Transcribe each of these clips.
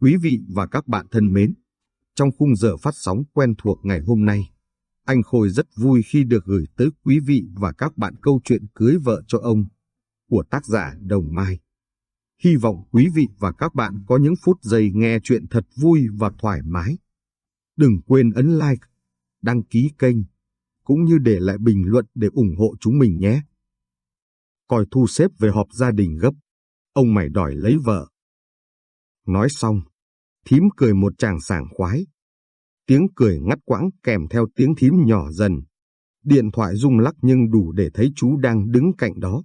Quý vị và các bạn thân mến, trong khung giờ phát sóng quen thuộc ngày hôm nay, anh Khôi rất vui khi được gửi tới quý vị và các bạn câu chuyện cưới vợ cho ông của tác giả Đồng Mai. Hy vọng quý vị và các bạn có những phút giây nghe chuyện thật vui và thoải mái. Đừng quên ấn like, đăng ký kênh, cũng như để lại bình luận để ủng hộ chúng mình nhé. Coi thu xếp về họp gia đình gấp, ông mày đòi lấy vợ. Nói xong, thím cười một tràng sảng khoái. Tiếng cười ngắt quãng kèm theo tiếng thím nhỏ dần. Điện thoại rung lắc nhưng đủ để thấy chú đang đứng cạnh đó.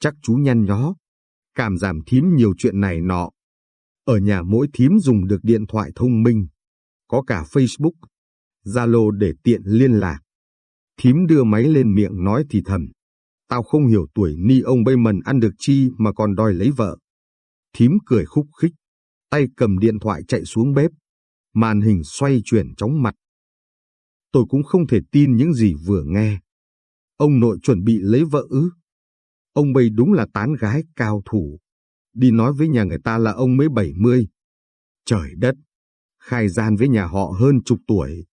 Chắc chú nhăn nhó, cảm giảm thím nhiều chuyện này nọ. Ở nhà mỗi thím dùng được điện thoại thông minh, có cả Facebook, Zalo để tiện liên lạc. Thím đưa máy lên miệng nói thì thầm. Tao không hiểu tuổi ni ông bây mần ăn được chi mà còn đòi lấy vợ. Thím cười khúc khích, tay cầm điện thoại chạy xuống bếp. Màn hình xoay chuyển chóng mặt. Tôi cũng không thể tin những gì vừa nghe. Ông nội chuẩn bị lấy vợ ư. Ông bây đúng là tán gái cao thủ. Đi nói với nhà người ta là ông mới 70. Trời đất! Khai gian với nhà họ hơn chục tuổi.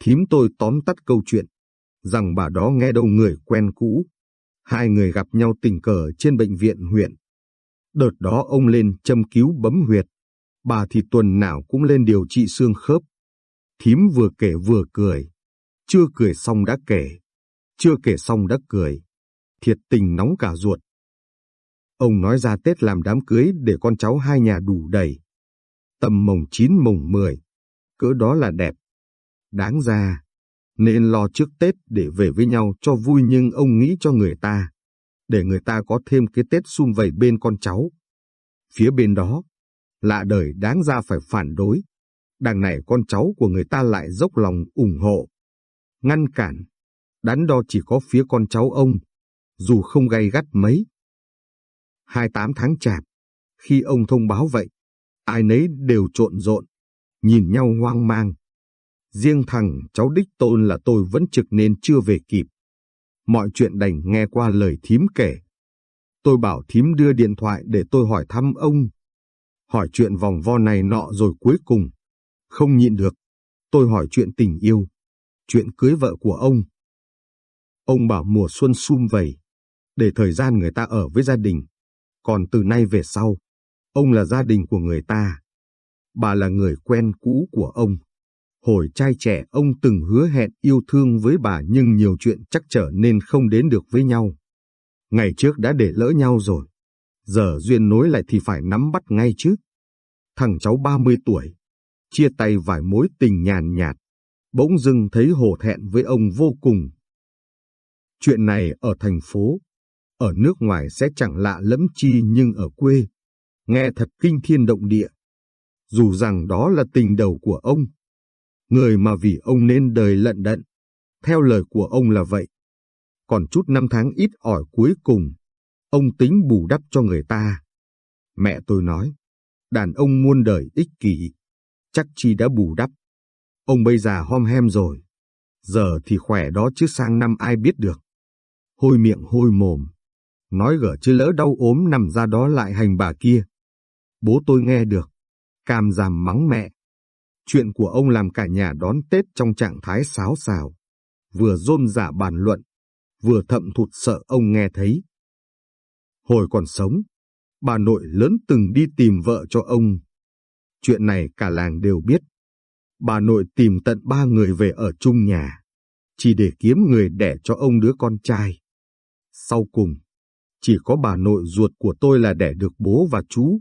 Thím tôi tóm tắt câu chuyện, rằng bà đó nghe đâu người quen cũ. Hai người gặp nhau tình cờ trên bệnh viện huyện. Đợt đó ông lên châm cứu bấm huyệt, bà thì tuần nào cũng lên điều trị xương khớp. Thím vừa kể vừa cười, chưa cười xong đã kể, chưa kể xong đã cười. Thiệt tình nóng cả ruột. Ông nói ra Tết làm đám cưới để con cháu hai nhà đủ đầy. Tầm mồng 9 mồng 10, cỡ đó là đẹp. Đáng ra, nên lo trước Tết để về với nhau cho vui nhưng ông nghĩ cho người ta, để người ta có thêm cái Tết sum vầy bên con cháu. Phía bên đó, lạ đời đáng ra phải phản đối. Đằng này con cháu của người ta lại dốc lòng ủng hộ. Ngăn cản, đắn đo chỉ có phía con cháu ông, dù không gay gắt mấy. 28 tháng chạp, khi ông thông báo vậy, ai nấy đều trộn rộn, nhìn nhau hoang mang. Riêng thằng cháu đích tôn là tôi vẫn trực nên chưa về kịp. Mọi chuyện đành nghe qua lời thím kể. Tôi bảo thím đưa điện thoại để tôi hỏi thăm ông. Hỏi chuyện vòng vo này nọ rồi cuối cùng. Không nhịn được. Tôi hỏi chuyện tình yêu. Chuyện cưới vợ của ông. Ông bảo mùa xuân sum vầy. Để thời gian người ta ở với gia đình. Còn từ nay về sau, ông là gia đình của người ta. Bà là người quen cũ của ông. Hồi trai trẻ ông từng hứa hẹn yêu thương với bà nhưng nhiều chuyện chắc trở nên không đến được với nhau. Ngày trước đã để lỡ nhau rồi. Giờ duyên nối lại thì phải nắm bắt ngay chứ. Thằng cháu 30 tuổi, chia tay vài mối tình nhàn nhạt, bỗng dưng thấy hổ thẹn với ông vô cùng. Chuyện này ở thành phố, ở nước ngoài sẽ chẳng lạ lẫm chi nhưng ở quê, nghe thật kinh thiên động địa. Dù rằng đó là tình đầu của ông, người mà vì ông nên đời lận đận. Theo lời của ông là vậy. Còn chút năm tháng ít ỏi cuối cùng, ông tính bù đắp cho người ta. Mẹ tôi nói, đàn ông muôn đời ích kỷ, chắc chi đã bù đắp. Ông bây giờ hom hem rồi, giờ thì khỏe đó chứ sang năm ai biết được. Hôi miệng hôi mồm, nói gở chứ lỡ đau ốm nằm ra đó lại hành bà kia. Bố tôi nghe được, cam giảm mắng mẹ. Chuyện của ông làm cả nhà đón Tết trong trạng thái xáo xào, vừa rôm giả bàn luận, vừa thậm thụt sợ ông nghe thấy. Hồi còn sống, bà nội lớn từng đi tìm vợ cho ông. Chuyện này cả làng đều biết. Bà nội tìm tận ba người về ở chung nhà, chỉ để kiếm người đẻ cho ông đứa con trai. Sau cùng, chỉ có bà nội ruột của tôi là đẻ được bố và chú.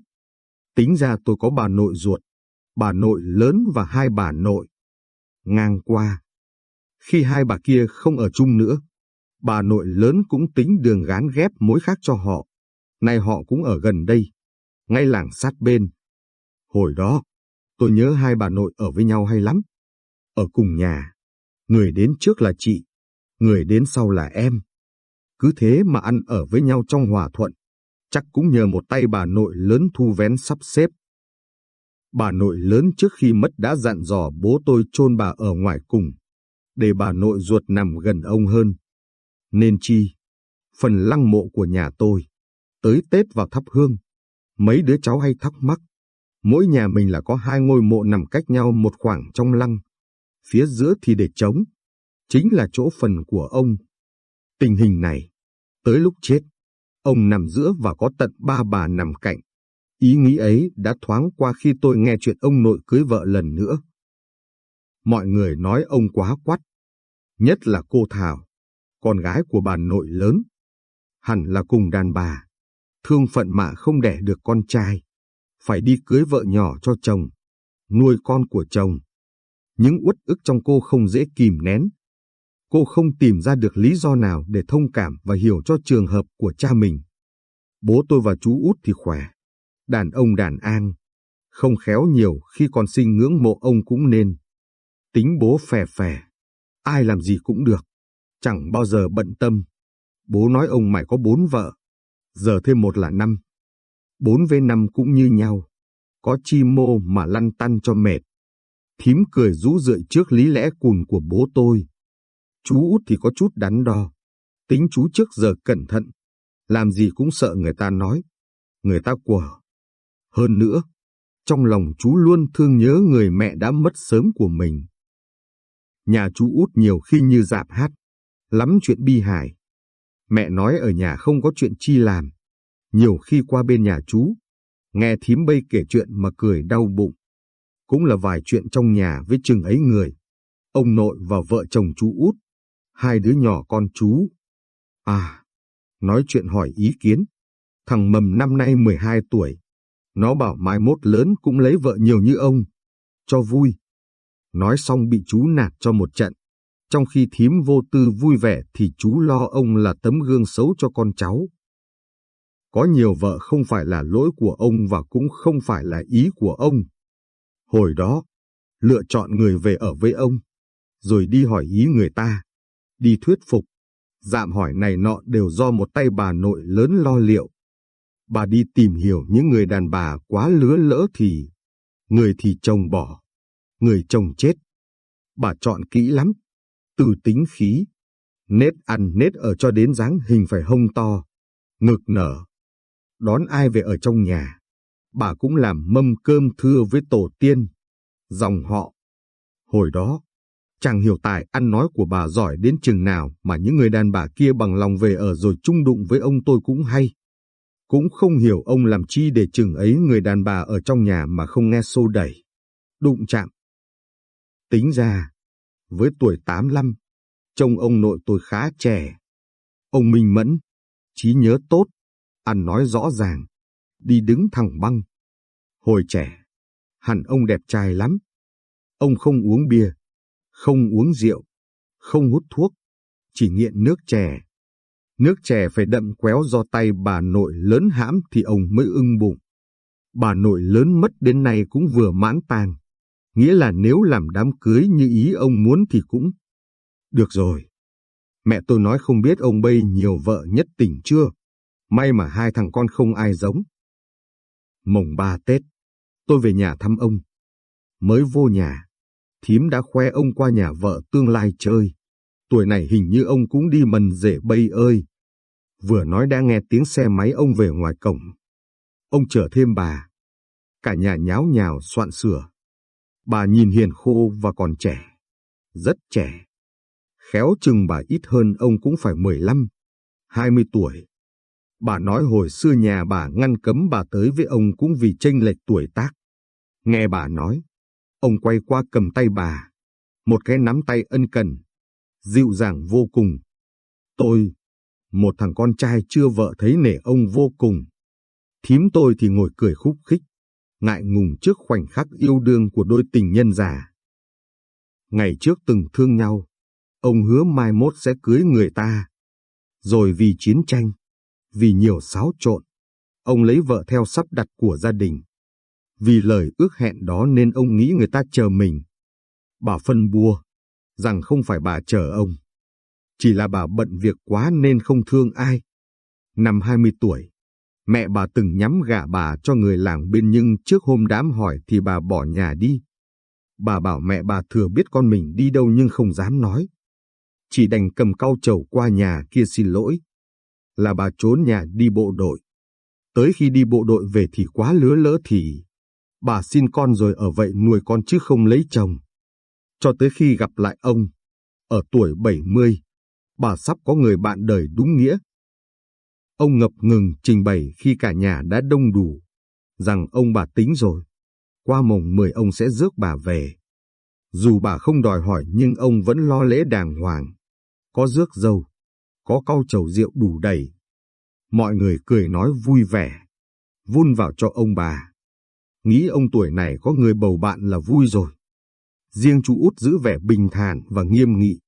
Tính ra tôi có bà nội ruột, bà nội lớn và hai bà nội. Ngang qua, khi hai bà kia không ở chung nữa, bà nội lớn cũng tính đường gán ghép mối khác cho họ. Nay họ cũng ở gần đây, ngay làng sát bên. Hồi đó, tôi nhớ hai bà nội ở với nhau hay lắm. Ở cùng nhà, người đến trước là chị, người đến sau là em. Cứ thế mà ăn ở với nhau trong hòa thuận, chắc cũng nhờ một tay bà nội lớn thu vén sắp xếp. Bà nội lớn trước khi mất đã dặn dò bố tôi chôn bà ở ngoài cùng, để bà nội ruột nằm gần ông hơn. Nên chi, phần lăng mộ của nhà tôi, tới Tết vào thắp hương, mấy đứa cháu hay thắc mắc, Mỗi nhà mình là có hai ngôi mộ nằm cách nhau một khoảng trong lăng. Phía giữa thì để trống. Chính là chỗ phần của ông. Tình hình này, tới lúc chết, ông nằm giữa và có tận ba bà nằm cạnh. Ý nghĩ ấy đã thoáng qua khi tôi nghe chuyện ông nội cưới vợ lần nữa. Mọi người nói ông quá quắt, nhất là cô Thảo, con gái của bà nội lớn. Hẳn là cùng đàn bà, thương phận mạ không đẻ được con trai, phải đi cưới vợ nhỏ cho chồng, nuôi con của chồng. Những uất ức trong cô không dễ kìm nén. Cô không tìm ra được lý do nào để thông cảm và hiểu cho trường hợp của cha mình. Bố tôi và chú út thì khỏe, đàn ông đàn an, không khéo nhiều khi còn sinh ngưỡng mộ ông cũng nên. Tính bố phè phè, ai làm gì cũng được, chẳng bao giờ bận tâm. Bố nói ông mày có bốn vợ, giờ thêm một là năm. Bốn với năm cũng như nhau, có chi mô mà lăn tăn cho mệt. Thím cười rũ rượi trước lý lẽ cùn của bố tôi. Chú út thì có chút đắn đo, tính chú trước giờ cẩn thận, làm gì cũng sợ người ta nói, người ta quở. Hơn nữa, trong lòng chú luôn thương nhớ người mẹ đã mất sớm của mình. Nhà chú út nhiều khi như dạp hát, lắm chuyện bi hài. Mẹ nói ở nhà không có chuyện chi làm. Nhiều khi qua bên nhà chú, nghe thím bây kể chuyện mà cười đau bụng. Cũng là vài chuyện trong nhà với chừng ấy người. Ông nội và vợ chồng chú út, hai đứa nhỏ con chú. À, nói chuyện hỏi ý kiến. Thằng Mầm năm nay 12 tuổi. Nó bảo mai mốt lớn cũng lấy vợ nhiều như ông. Cho vui. Nói xong bị chú nạt cho một trận. Trong khi thím vô tư vui vẻ thì chú lo ông là tấm gương xấu cho con cháu. Có nhiều vợ không phải là lỗi của ông và cũng không phải là ý của ông. Hồi đó, lựa chọn người về ở với ông, rồi đi hỏi ý người ta, đi thuyết phục, dạm hỏi này nọ đều do một tay bà nội lớn lo liệu. Bà đi tìm hiểu những người đàn bà quá lứa lỡ thì, người thì chồng bỏ, người chồng chết. Bà chọn kỹ lắm, từ tính khí, nết ăn nết ở cho đến dáng hình phải hông to, ngực nở. Đón ai về ở trong nhà, bà cũng làm mâm cơm thưa với tổ tiên, dòng họ. Hồi đó, chẳng hiểu tài ăn nói của bà giỏi đến chừng nào mà những người đàn bà kia bằng lòng về ở rồi chung đụng với ông tôi cũng hay. Cũng không hiểu ông làm chi để chừng ấy người đàn bà ở trong nhà mà không nghe xô đẩy, đụng chạm. Tính ra, với tuổi 85, trông ông nội tôi khá trẻ. Ông minh mẫn, trí nhớ tốt, ăn nói rõ ràng, đi đứng thẳng băng. Hồi trẻ, hẳn ông đẹp trai lắm. Ông không uống bia, không uống rượu, không hút thuốc, chỉ nghiện nước chè. Nước chè phải đậm quéo do tay bà nội lớn hãm thì ông mới ưng bụng. Bà nội lớn mất đến nay cũng vừa mãn tang. Nghĩa là nếu làm đám cưới như ý ông muốn thì cũng... Được rồi. Mẹ tôi nói không biết ông bây nhiều vợ nhất tỉnh chưa. May mà hai thằng con không ai giống. Mồng ba Tết, tôi về nhà thăm ông. Mới vô nhà, thím đã khoe ông qua nhà vợ tương lai chơi. Tuổi này hình như ông cũng đi mần rể bây ơi. Vừa nói đã nghe tiếng xe máy ông về ngoài cổng. Ông chở thêm bà. Cả nhà nháo nhào soạn sửa. Bà nhìn hiền khô và còn trẻ. Rất trẻ. Khéo chừng bà ít hơn ông cũng phải 15, 20 tuổi. Bà nói hồi xưa nhà bà ngăn cấm bà tới với ông cũng vì chênh lệch tuổi tác. Nghe bà nói, ông quay qua cầm tay bà, một cái nắm tay ân cần, dịu dàng vô cùng. Tôi, một thằng con trai chưa vợ thấy nể ông vô cùng. Thím tôi thì ngồi cười khúc khích, ngại ngùng trước khoảnh khắc yêu đương của đôi tình nhân già. Ngày trước từng thương nhau, ông hứa mai mốt sẽ cưới người ta. Rồi vì chiến tranh, vì nhiều xáo trộn, ông lấy vợ theo sắp đặt của gia đình. Vì lời ước hẹn đó nên ông nghĩ người ta chờ mình. Bà phân bua, rằng không phải bà chờ ông. Chỉ là bà bận việc quá nên không thương ai. Năm 20 tuổi, mẹ bà từng nhắm gả bà cho người làng bên nhưng trước hôm đám hỏi thì bà bỏ nhà đi. Bà bảo mẹ bà thừa biết con mình đi đâu nhưng không dám nói. Chỉ đành cầm cau trầu qua nhà kia xin lỗi. Là bà trốn nhà đi bộ đội. Tới khi đi bộ đội về thì quá lứa lỡ thì Bà xin con rồi ở vậy nuôi con chứ không lấy chồng. Cho tới khi gặp lại ông, ở tuổi 70, bà sắp có người bạn đời đúng nghĩa. Ông ngập ngừng trình bày khi cả nhà đã đông đủ, rằng ông bà tính rồi, qua mồng 10 ông sẽ rước bà về. Dù bà không đòi hỏi nhưng ông vẫn lo lễ đàng hoàng, có rước dâu, có cau chầu rượu đủ đầy. Mọi người cười nói vui vẻ, vun vào cho ông bà. Nghĩ ông tuổi này có người bầu bạn là vui rồi. Riêng chú út giữ vẻ bình thản và nghiêm nghị.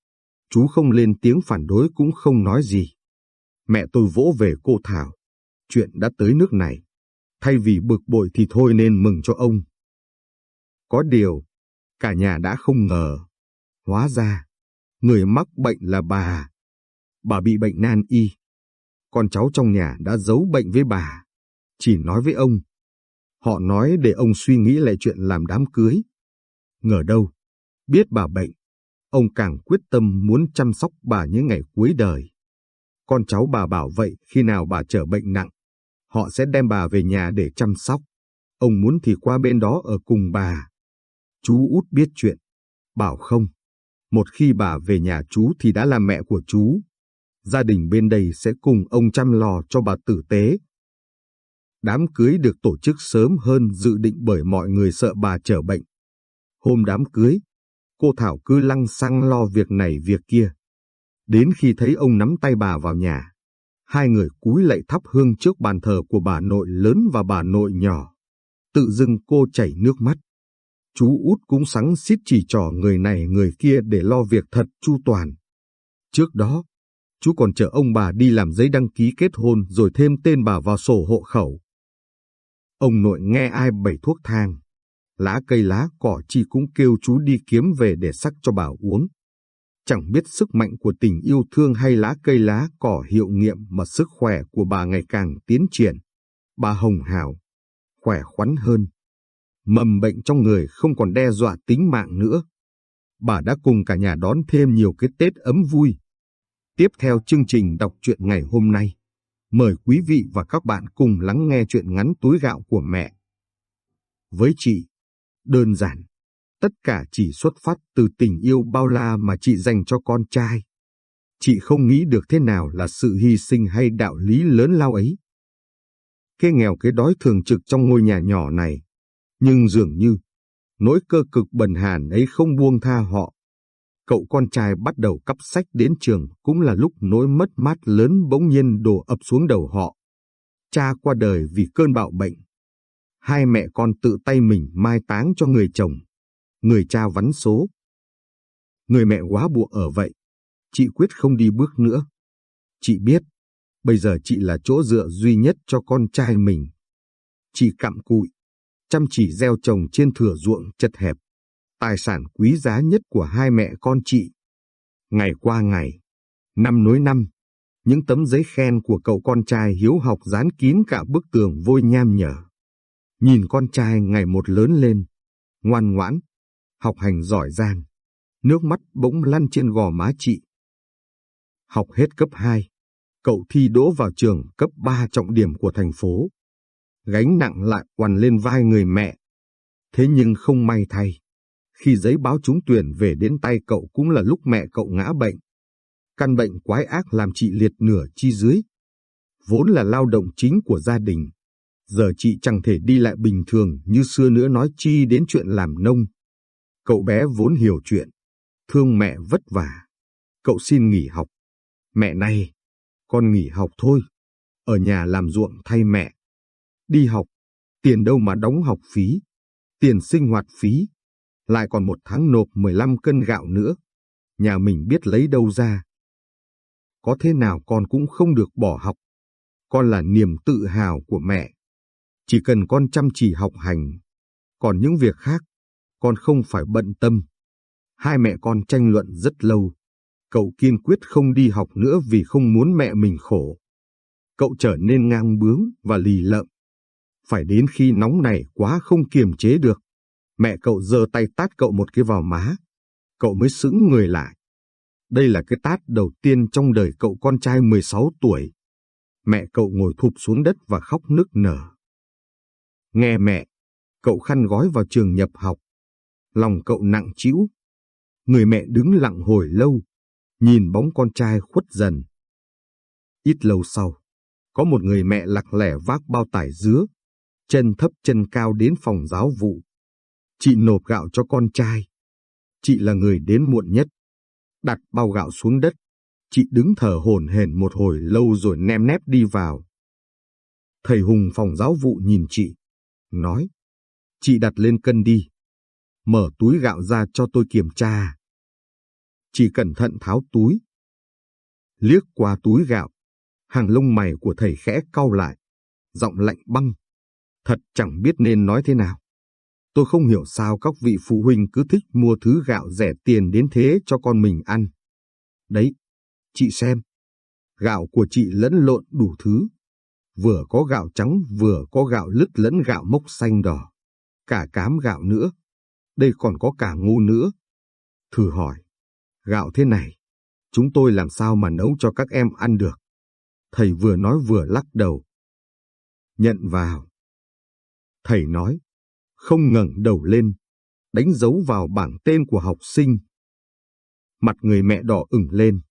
Chú không lên tiếng phản đối cũng không nói gì. Mẹ tôi vỗ về cô Thảo. Chuyện đã tới nước này. Thay vì bực bội thì thôi nên mừng cho ông. Có điều, cả nhà đã không ngờ. Hóa ra, người mắc bệnh là bà. Bà bị bệnh nan y. Con cháu trong nhà đã giấu bệnh với bà. Chỉ nói với ông. Họ nói để ông suy nghĩ lại chuyện làm đám cưới. Ngờ đâu, biết bà bệnh, ông càng quyết tâm muốn chăm sóc bà những ngày cuối đời. Con cháu bà bảo vậy khi nào bà trở bệnh nặng, họ sẽ đem bà về nhà để chăm sóc. Ông muốn thì qua bên đó ở cùng bà. Chú út biết chuyện, bảo không. Một khi bà về nhà chú thì đã là mẹ của chú. Gia đình bên đây sẽ cùng ông chăm lo cho bà tử tế. Đám cưới được tổ chức sớm hơn dự định bởi mọi người sợ bà trở bệnh. Hôm đám cưới, cô Thảo cứ lăng xăng lo việc này việc kia. Đến khi thấy ông nắm tay bà vào nhà, hai người cúi lạy thắp hương trước bàn thờ của bà nội lớn và bà nội nhỏ. Tự dưng cô chảy nước mắt. Chú út cũng sắng xít chỉ trỏ người này người kia để lo việc thật chu toàn. Trước đó, chú còn chở ông bà đi làm giấy đăng ký kết hôn rồi thêm tên bà vào sổ hộ khẩu. Ông nội nghe ai bày thuốc thang, lá cây lá cỏ chi cũng kêu chú đi kiếm về để sắc cho bà uống. Chẳng biết sức mạnh của tình yêu thương hay lá cây lá cỏ hiệu nghiệm mà sức khỏe của bà ngày càng tiến triển. Bà hồng hào, khỏe khoắn hơn. Mầm bệnh trong người không còn đe dọa tính mạng nữa. Bà đã cùng cả nhà đón thêm nhiều cái Tết ấm vui. Tiếp theo chương trình đọc truyện ngày hôm nay, mời quý vị và các bạn cùng lắng nghe chuyện ngắn túi gạo của mẹ. Với chị, đơn giản, tất cả chỉ xuất phát từ tình yêu bao la mà chị dành cho con trai. Chị không nghĩ được thế nào là sự hy sinh hay đạo lý lớn lao ấy. Cái nghèo cái đói thường trực trong ngôi nhà nhỏ này, nhưng dường như nỗi cơ cực bần hàn ấy không buông tha họ. Cậu con trai bắt đầu cắp sách đến trường cũng là lúc nỗi mất mát lớn bỗng nhiên đổ ập xuống đầu họ. Cha qua đời vì cơn bạo bệnh. Hai mẹ con tự tay mình mai táng cho người chồng. Người cha vắn số. Người mẹ quá bụa ở vậy. Chị quyết không đi bước nữa. Chị biết, bây giờ chị là chỗ dựa duy nhất cho con trai mình. Chị cặm cụi, chăm chỉ gieo trồng trên thửa ruộng chật hẹp, tài sản quý giá nhất của hai mẹ con chị. Ngày qua ngày, năm nối năm, những tấm giấy khen của cậu con trai hiếu học dán kín cả bức tường vôi nham nhở. Nhìn con trai ngày một lớn lên, ngoan ngoãn, học hành giỏi giang, nước mắt bỗng lăn trên gò má chị. Học hết cấp 2, cậu thi đỗ vào trường cấp 3 trọng điểm của thành phố gánh nặng lại quằn lên vai người mẹ. Thế nhưng không may thay, khi giấy báo trúng tuyển về đến tay cậu cũng là lúc mẹ cậu ngã bệnh. Căn bệnh quái ác làm chị liệt nửa chi dưới. Vốn là lao động chính của gia đình. Giờ chị chẳng thể đi lại bình thường như xưa nữa nói chi đến chuyện làm nông. Cậu bé vốn hiểu chuyện, thương mẹ vất vả. Cậu xin nghỉ học. Mẹ này, con nghỉ học thôi. Ở nhà làm ruộng thay mẹ. Đi học, tiền đâu mà đóng học phí, tiền sinh hoạt phí, lại còn một tháng nộp 15 cân gạo nữa. Nhà mình biết lấy đâu ra. Có thế nào con cũng không được bỏ học. Con là niềm tự hào của mẹ. Chỉ cần con chăm chỉ học hành. Còn những việc khác, con không phải bận tâm. Hai mẹ con tranh luận rất lâu. Cậu kiên quyết không đi học nữa vì không muốn mẹ mình khổ. Cậu trở nên ngang bướng và lì lợm phải đến khi nóng này quá không kiềm chế được. Mẹ cậu giơ tay tát cậu một cái vào má. Cậu mới sững người lại. Đây là cái tát đầu tiên trong đời cậu con trai 16 tuổi. Mẹ cậu ngồi thụp xuống đất và khóc nức nở. Nghe mẹ, cậu khăn gói vào trường nhập học. Lòng cậu nặng trĩu. Người mẹ đứng lặng hồi lâu, nhìn bóng con trai khuất dần. Ít lâu sau, có một người mẹ lặc lẻ vác bao tải dứa, chân thấp chân cao đến phòng giáo vụ. Chị nộp gạo cho con trai. Chị là người đến muộn nhất. Đặt bao gạo xuống đất. Chị đứng thở hổn hển một hồi lâu rồi nem nép đi vào. Thầy Hùng phòng giáo vụ nhìn chị, nói, chị đặt lên cân đi. Mở túi gạo ra cho tôi kiểm tra. Chỉ cẩn thận tháo túi. Liếc qua túi gạo, hàng lông mày của thầy khẽ cau lại, giọng lạnh băng. Thật chẳng biết nên nói thế nào. Tôi không hiểu sao các vị phụ huynh cứ thích mua thứ gạo rẻ tiền đến thế cho con mình ăn. Đấy, chị xem, gạo của chị lẫn lộn đủ thứ. Vừa có gạo trắng vừa có gạo lứt lẫn gạo mốc xanh đỏ. Cả cám gạo nữa. Đây còn có cả ngu nữa. Thử hỏi, gạo thế này, chúng tôi làm sao mà nấu cho các em ăn được? Thầy vừa nói vừa lắc đầu. Nhận vào. Thầy nói, không ngẩng đầu lên, đánh dấu vào bảng tên của học sinh. Mặt người mẹ đỏ ửng lên.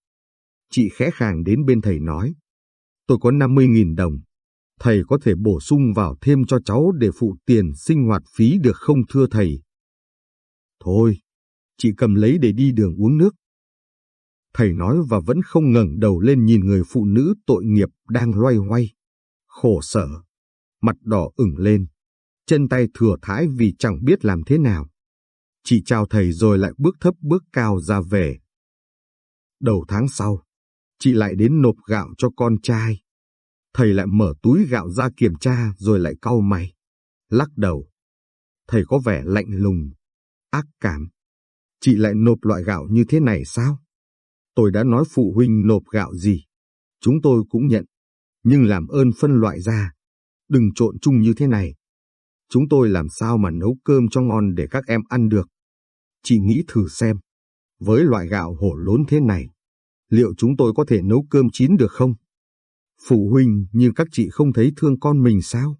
Chị khẽ khàng đến bên thầy nói, tôi có 50.000 đồng, thầy có thể bổ sung vào thêm cho cháu để phụ tiền sinh hoạt phí được không thưa thầy? Thôi, chị cầm lấy để đi đường uống nước. Thầy nói và vẫn không ngẩng đầu lên nhìn người phụ nữ tội nghiệp đang loay hoay. Khổ sở, mặt đỏ ửng lên, chân tay thừa thãi vì chẳng biết làm thế nào. Chị chào thầy rồi lại bước thấp bước cao ra về. Đầu tháng sau, chị lại đến nộp gạo cho con trai. Thầy lại mở túi gạo ra kiểm tra rồi lại cau mày, lắc đầu. Thầy có vẻ lạnh lùng, ác cảm. Chị lại nộp loại gạo như thế này sao? Tôi đã nói phụ huynh nộp gạo gì. Chúng tôi cũng nhận. Nhưng làm ơn phân loại ra. Đừng trộn chung như thế này. Chúng tôi làm sao mà nấu cơm cho ngon để các em ăn được. Chị nghĩ thử xem. Với loại gạo hổ lốn thế này, liệu chúng tôi có thể nấu cơm chín được không? Phụ huynh như các chị không thấy thương con mình sao?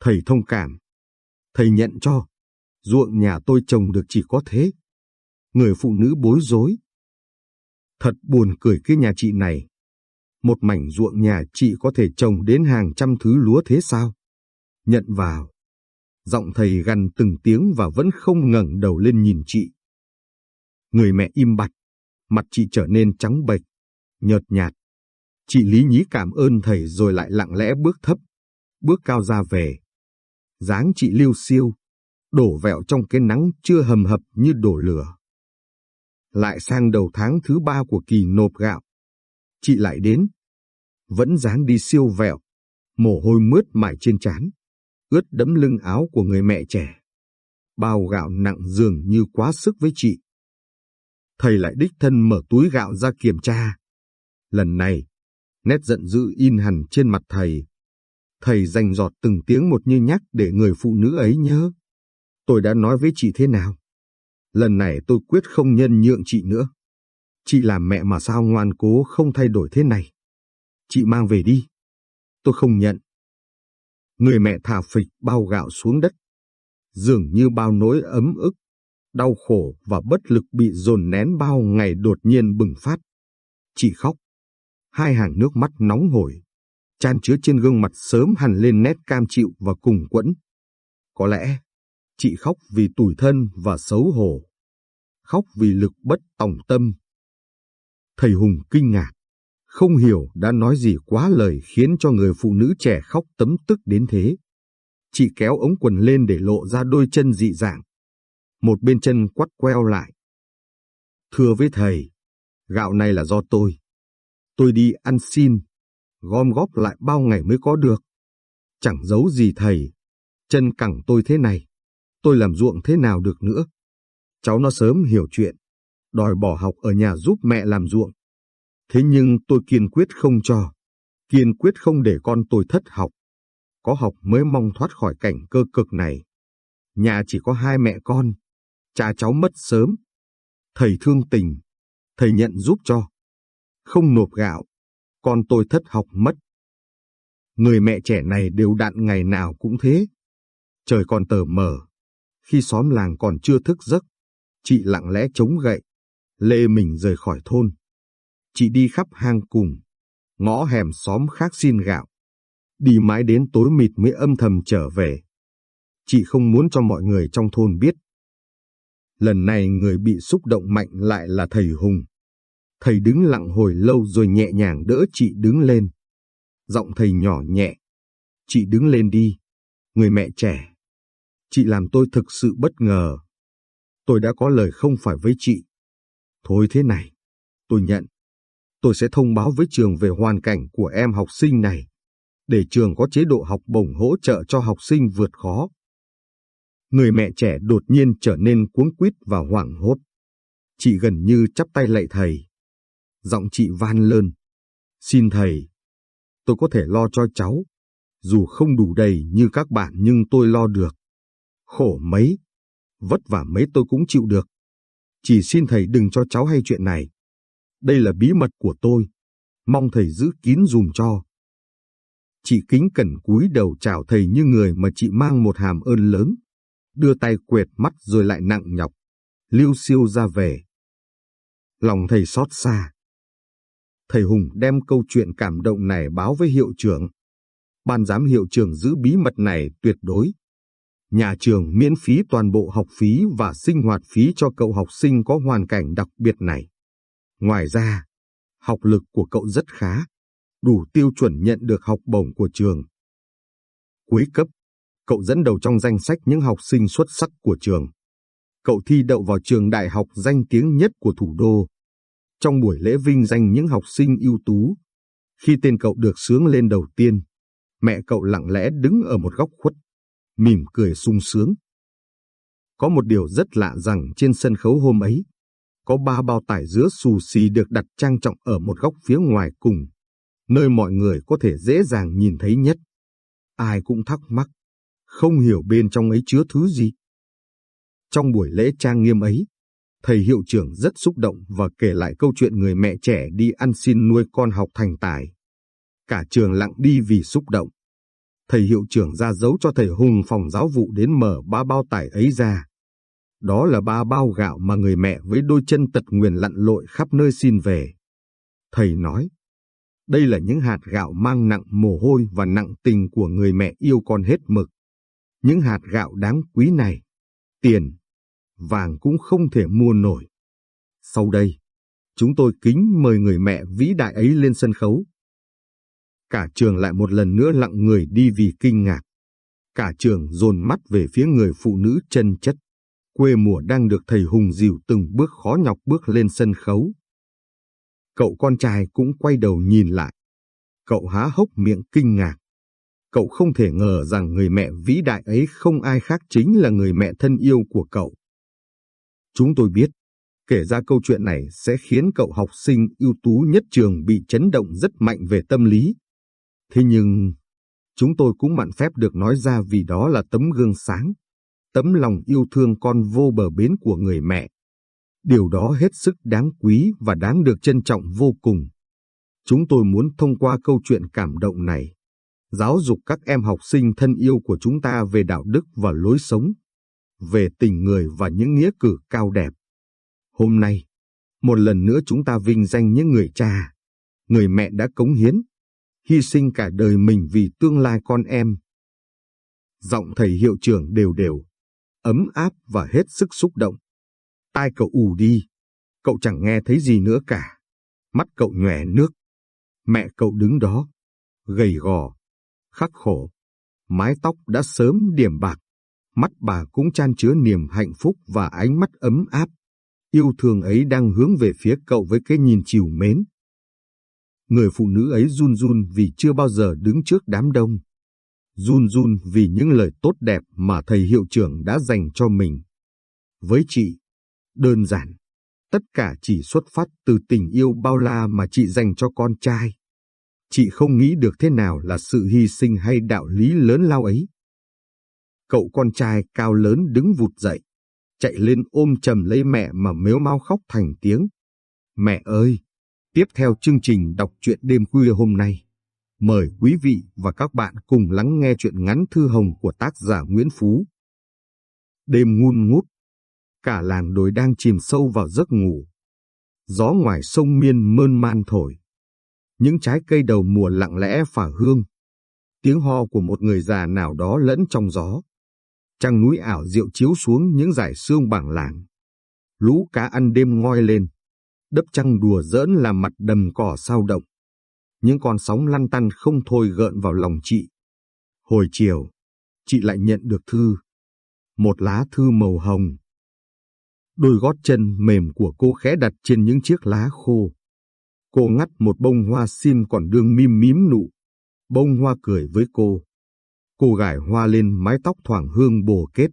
Thầy thông cảm. Thầy nhận cho. Ruộng nhà tôi trồng được chỉ có thế. Người phụ nữ bối rối. Thật buồn cười cái nhà chị này. Một mảnh ruộng nhà chị có thể trồng đến hàng trăm thứ lúa thế sao? Nhận vào. Giọng thầy gằn từng tiếng và vẫn không ngẩng đầu lên nhìn chị. Người mẹ im bặt, mặt chị trở nên trắng bệch, nhợt nhạt. Chị lý nhí cảm ơn thầy rồi lại lặng lẽ bước thấp, bước cao ra về. dáng chị liêu siêu, đổ vẹo trong cái nắng chưa hầm hập như đổ lửa. Lại sang đầu tháng thứ ba của kỳ nộp gạo. Chị lại đến. Vẫn dáng đi siêu vẹo, mồ hôi mướt mải trên trán, ướt đẫm lưng áo của người mẹ trẻ. Bao gạo nặng dường như quá sức với chị. Thầy lại đích thân mở túi gạo ra kiểm tra. Lần này, nét giận dữ in hẳn trên mặt thầy. Thầy dành giọt từng tiếng một như nhắc để người phụ nữ ấy nhớ. Tôi đã nói với chị thế nào? Lần này tôi quyết không nhân nhượng chị nữa. Chị làm mẹ mà sao ngoan cố không thay đổi thế này. Chị mang về đi. Tôi không nhận. Người mẹ thả phịch bao gạo xuống đất. Dường như bao nỗi ấm ức, đau khổ và bất lực bị dồn nén bao ngày đột nhiên bừng phát. Chị khóc. Hai hàng nước mắt nóng hổi, chan chứa trên gương mặt sớm hằn lên nét cam chịu và cùng quẫn. Có lẽ, chị khóc vì tủi thân và xấu hổ. Khóc vì lực bất tòng tâm. Thầy Hùng kinh ngạc, không hiểu đã nói gì quá lời khiến cho người phụ nữ trẻ khóc tấm tức đến thế. Chị kéo ống quần lên để lộ ra đôi chân dị dạng. Một bên chân quắt queo lại. Thưa với thầy, gạo này là do tôi. Tôi đi ăn xin, gom góp lại bao ngày mới có được. Chẳng giấu gì thầy, chân cẳng tôi thế này, tôi làm ruộng thế nào được nữa. Cháu nó sớm hiểu chuyện, đòi bỏ học ở nhà giúp mẹ làm ruộng. Thế nhưng tôi kiên quyết không cho, kiên quyết không để con tôi thất học. Có học mới mong thoát khỏi cảnh cơ cực này. Nhà chỉ có hai mẹ con, cha cháu mất sớm. Thầy thương tình, thầy nhận giúp cho. Không nộp gạo, con tôi thất học mất. Người mẹ trẻ này đều đặn ngày nào cũng thế. Trời còn tờ mờ, khi xóm làng còn chưa thức giấc, chị lặng lẽ chống gậy, lê mình rời khỏi thôn. Chị đi khắp hang cùng, ngõ hẻm xóm khác xin gạo. Đi mãi đến tối mịt mới âm thầm trở về. Chị không muốn cho mọi người trong thôn biết. Lần này người bị xúc động mạnh lại là thầy Hùng. Thầy đứng lặng hồi lâu rồi nhẹ nhàng đỡ chị đứng lên. Giọng thầy nhỏ nhẹ. Chị đứng lên đi, người mẹ trẻ. Chị làm tôi thực sự bất ngờ. Tôi đã có lời không phải với chị. Thôi thế này, tôi nhận. Tôi sẽ thông báo với trường về hoàn cảnh của em học sinh này, để trường có chế độ học bổng hỗ trợ cho học sinh vượt khó. Người mẹ trẻ đột nhiên trở nên cuống quýt và hoảng hốt. Chị gần như chắp tay lạy thầy. Giọng chị van lơn. Xin thầy, tôi có thể lo cho cháu. Dù không đủ đầy như các bạn nhưng tôi lo được. Khổ mấy, vất vả mấy tôi cũng chịu được. Chỉ xin thầy đừng cho cháu hay chuyện này. Đây là bí mật của tôi. Mong thầy giữ kín dùm cho. Chị kính cẩn cúi đầu chào thầy như người mà chị mang một hàm ơn lớn. Đưa tay quẹt mắt rồi lại nặng nhọc. Lưu siêu ra về. Lòng thầy xót xa. Thầy Hùng đem câu chuyện cảm động này báo với hiệu trưởng. Ban giám hiệu trưởng giữ bí mật này tuyệt đối. Nhà trường miễn phí toàn bộ học phí và sinh hoạt phí cho cậu học sinh có hoàn cảnh đặc biệt này. Ngoài ra, học lực của cậu rất khá, đủ tiêu chuẩn nhận được học bổng của trường. Cuối cấp, cậu dẫn đầu trong danh sách những học sinh xuất sắc của trường. Cậu thi đậu vào trường đại học danh tiếng nhất của thủ đô. Trong buổi lễ vinh danh những học sinh ưu tú, khi tên cậu được sướng lên đầu tiên, mẹ cậu lặng lẽ đứng ở một góc khuất, mỉm cười sung sướng. Có một điều rất lạ rằng trên sân khấu hôm ấy, có ba bao tải dứa xù xì được đặt trang trọng ở một góc phía ngoài cùng, nơi mọi người có thể dễ dàng nhìn thấy nhất. Ai cũng thắc mắc, không hiểu bên trong ấy chứa thứ gì. Trong buổi lễ trang nghiêm ấy, thầy hiệu trưởng rất xúc động và kể lại câu chuyện người mẹ trẻ đi ăn xin nuôi con học thành tài. Cả trường lặng đi vì xúc động. Thầy hiệu trưởng ra dấu cho thầy Hùng phòng giáo vụ đến mở ba bao tải ấy ra. Đó là ba bao gạo mà người mẹ với đôi chân tật nguyền lặn lội khắp nơi xin về. Thầy nói, đây là những hạt gạo mang nặng mồ hôi và nặng tình của người mẹ yêu con hết mực. Những hạt gạo đáng quý này, tiền, vàng cũng không thể mua nổi. Sau đây, chúng tôi kính mời người mẹ vĩ đại ấy lên sân khấu. Cả trường lại một lần nữa lặng người đi vì kinh ngạc. Cả trường dồn mắt về phía người phụ nữ chân chất. Quê mùa đang được thầy Hùng dìu từng bước khó nhọc bước lên sân khấu. Cậu con trai cũng quay đầu nhìn lại. Cậu há hốc miệng kinh ngạc. Cậu không thể ngờ rằng người mẹ vĩ đại ấy không ai khác chính là người mẹ thân yêu của cậu. Chúng tôi biết, kể ra câu chuyện này sẽ khiến cậu học sinh ưu tú nhất trường bị chấn động rất mạnh về tâm lý. Thế nhưng, chúng tôi cũng mạn phép được nói ra vì đó là tấm gương sáng, tấm lòng yêu thương con vô bờ bến của người mẹ. Điều đó hết sức đáng quý và đáng được trân trọng vô cùng. Chúng tôi muốn thông qua câu chuyện cảm động này, giáo dục các em học sinh thân yêu của chúng ta về đạo đức và lối sống, về tình người và những nghĩa cử cao đẹp. Hôm nay, một lần nữa chúng ta vinh danh những người cha, người mẹ đã cống hiến, hy sinh cả đời mình vì tương lai con em. Giọng thầy hiệu trưởng đều đều, ấm áp và hết sức xúc động. Tai cậu ù đi, cậu chẳng nghe thấy gì nữa cả. Mắt cậu nhòe nước. Mẹ cậu đứng đó, gầy gò, khắc khổ. Mái tóc đã sớm điểm bạc. Mắt bà cũng chan chứa niềm hạnh phúc và ánh mắt ấm áp. Yêu thương ấy đang hướng về phía cậu với cái nhìn chiều mến. Người phụ nữ ấy run run vì chưa bao giờ đứng trước đám đông. Run run vì những lời tốt đẹp mà thầy hiệu trưởng đã dành cho mình. Với chị, đơn giản, tất cả chỉ xuất phát từ tình yêu bao la mà chị dành cho con trai. Chị không nghĩ được thế nào là sự hy sinh hay đạo lý lớn lao ấy. Cậu con trai cao lớn đứng vụt dậy, chạy lên ôm chầm lấy mẹ mà mếu mau khóc thành tiếng. Mẹ ơi! Tiếp theo chương trình đọc truyện đêm khuya hôm nay, Mời quý vị và các bạn cùng lắng nghe truyện ngắn thư hồng của tác giả Nguyễn Phú. Đêm ngun ngút, cả làng đồi đang chìm sâu vào giấc ngủ. Gió ngoài sông miên mơn man thổi. Những trái cây đầu mùa lặng lẽ phả hương. Tiếng ho của một người già nào đó lẫn trong gió. Trăng núi ảo diệu chiếu xuống những dải xương bảng làng. Lũ cá ăn đêm ngoi lên. Đấp trăng đùa giỡn làm mặt đầm cỏ sao động những con sóng lăn tăn không thôi gợn vào lòng chị. Hồi chiều, chị lại nhận được thư. Một lá thư màu hồng. Đôi gót chân mềm của cô khẽ đặt trên những chiếc lá khô. Cô ngắt một bông hoa sim còn đương mím mím nụ. Bông hoa cười với cô. Cô gải hoa lên mái tóc thoảng hương bồ kết.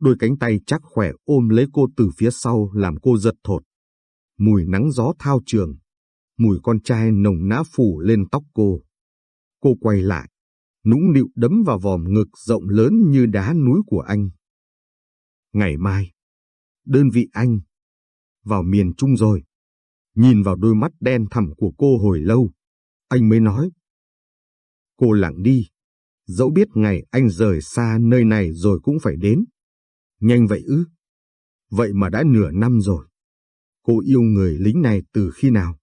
Đôi cánh tay chắc khỏe ôm lấy cô từ phía sau làm cô giật thột. Mùi nắng gió thao trường mùi con trai nồng nã phủ lên tóc cô. Cô quay lại, nũng nịu đấm vào vòm ngực rộng lớn như đá núi của anh. Ngày mai, đơn vị anh, vào miền Trung rồi. Nhìn vào đôi mắt đen thẳm của cô hồi lâu, anh mới nói. Cô lặng đi, dẫu biết ngày anh rời xa nơi này rồi cũng phải đến. Nhanh vậy ư? Vậy mà đã nửa năm rồi. Cô yêu người lính này từ khi nào?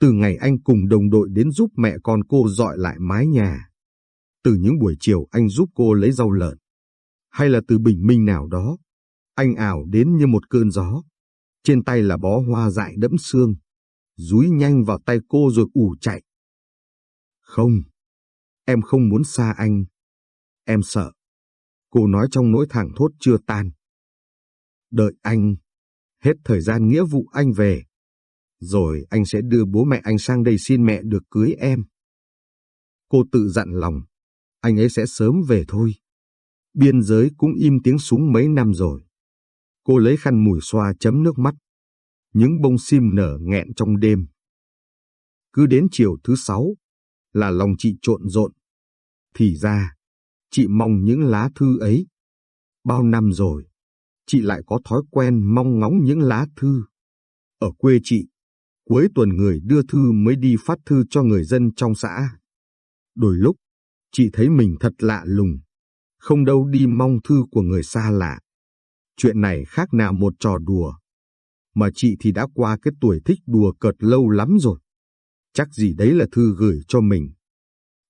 Từ ngày anh cùng đồng đội đến giúp mẹ con cô dọi lại mái nhà. Từ những buổi chiều anh giúp cô lấy rau lợn. Hay là từ bình minh nào đó, anh ảo đến như một cơn gió. Trên tay là bó hoa dại đẫm xương. Rúi nhanh vào tay cô rồi ủ chạy. Không, em không muốn xa anh. Em sợ. Cô nói trong nỗi thẳng thốt chưa tan. Đợi anh. Hết thời gian nghĩa vụ anh về, rồi anh sẽ đưa bố mẹ anh sang đây xin mẹ được cưới em. Cô tự dặn lòng, anh ấy sẽ sớm về thôi. Biên giới cũng im tiếng súng mấy năm rồi. Cô lấy khăn mùi xoa chấm nước mắt. Những bông sim nở nghẹn trong đêm. Cứ đến chiều thứ sáu, là lòng chị trộn rộn. Thì ra, chị mong những lá thư ấy. Bao năm rồi, chị lại có thói quen mong ngóng những lá thư. Ở quê chị, Cuối tuần người đưa thư mới đi phát thư cho người dân trong xã. Đôi lúc, chị thấy mình thật lạ lùng, không đâu đi mong thư của người xa lạ. Chuyện này khác nào một trò đùa. Mà chị thì đã qua cái tuổi thích đùa cợt lâu lắm rồi. Chắc gì đấy là thư gửi cho mình.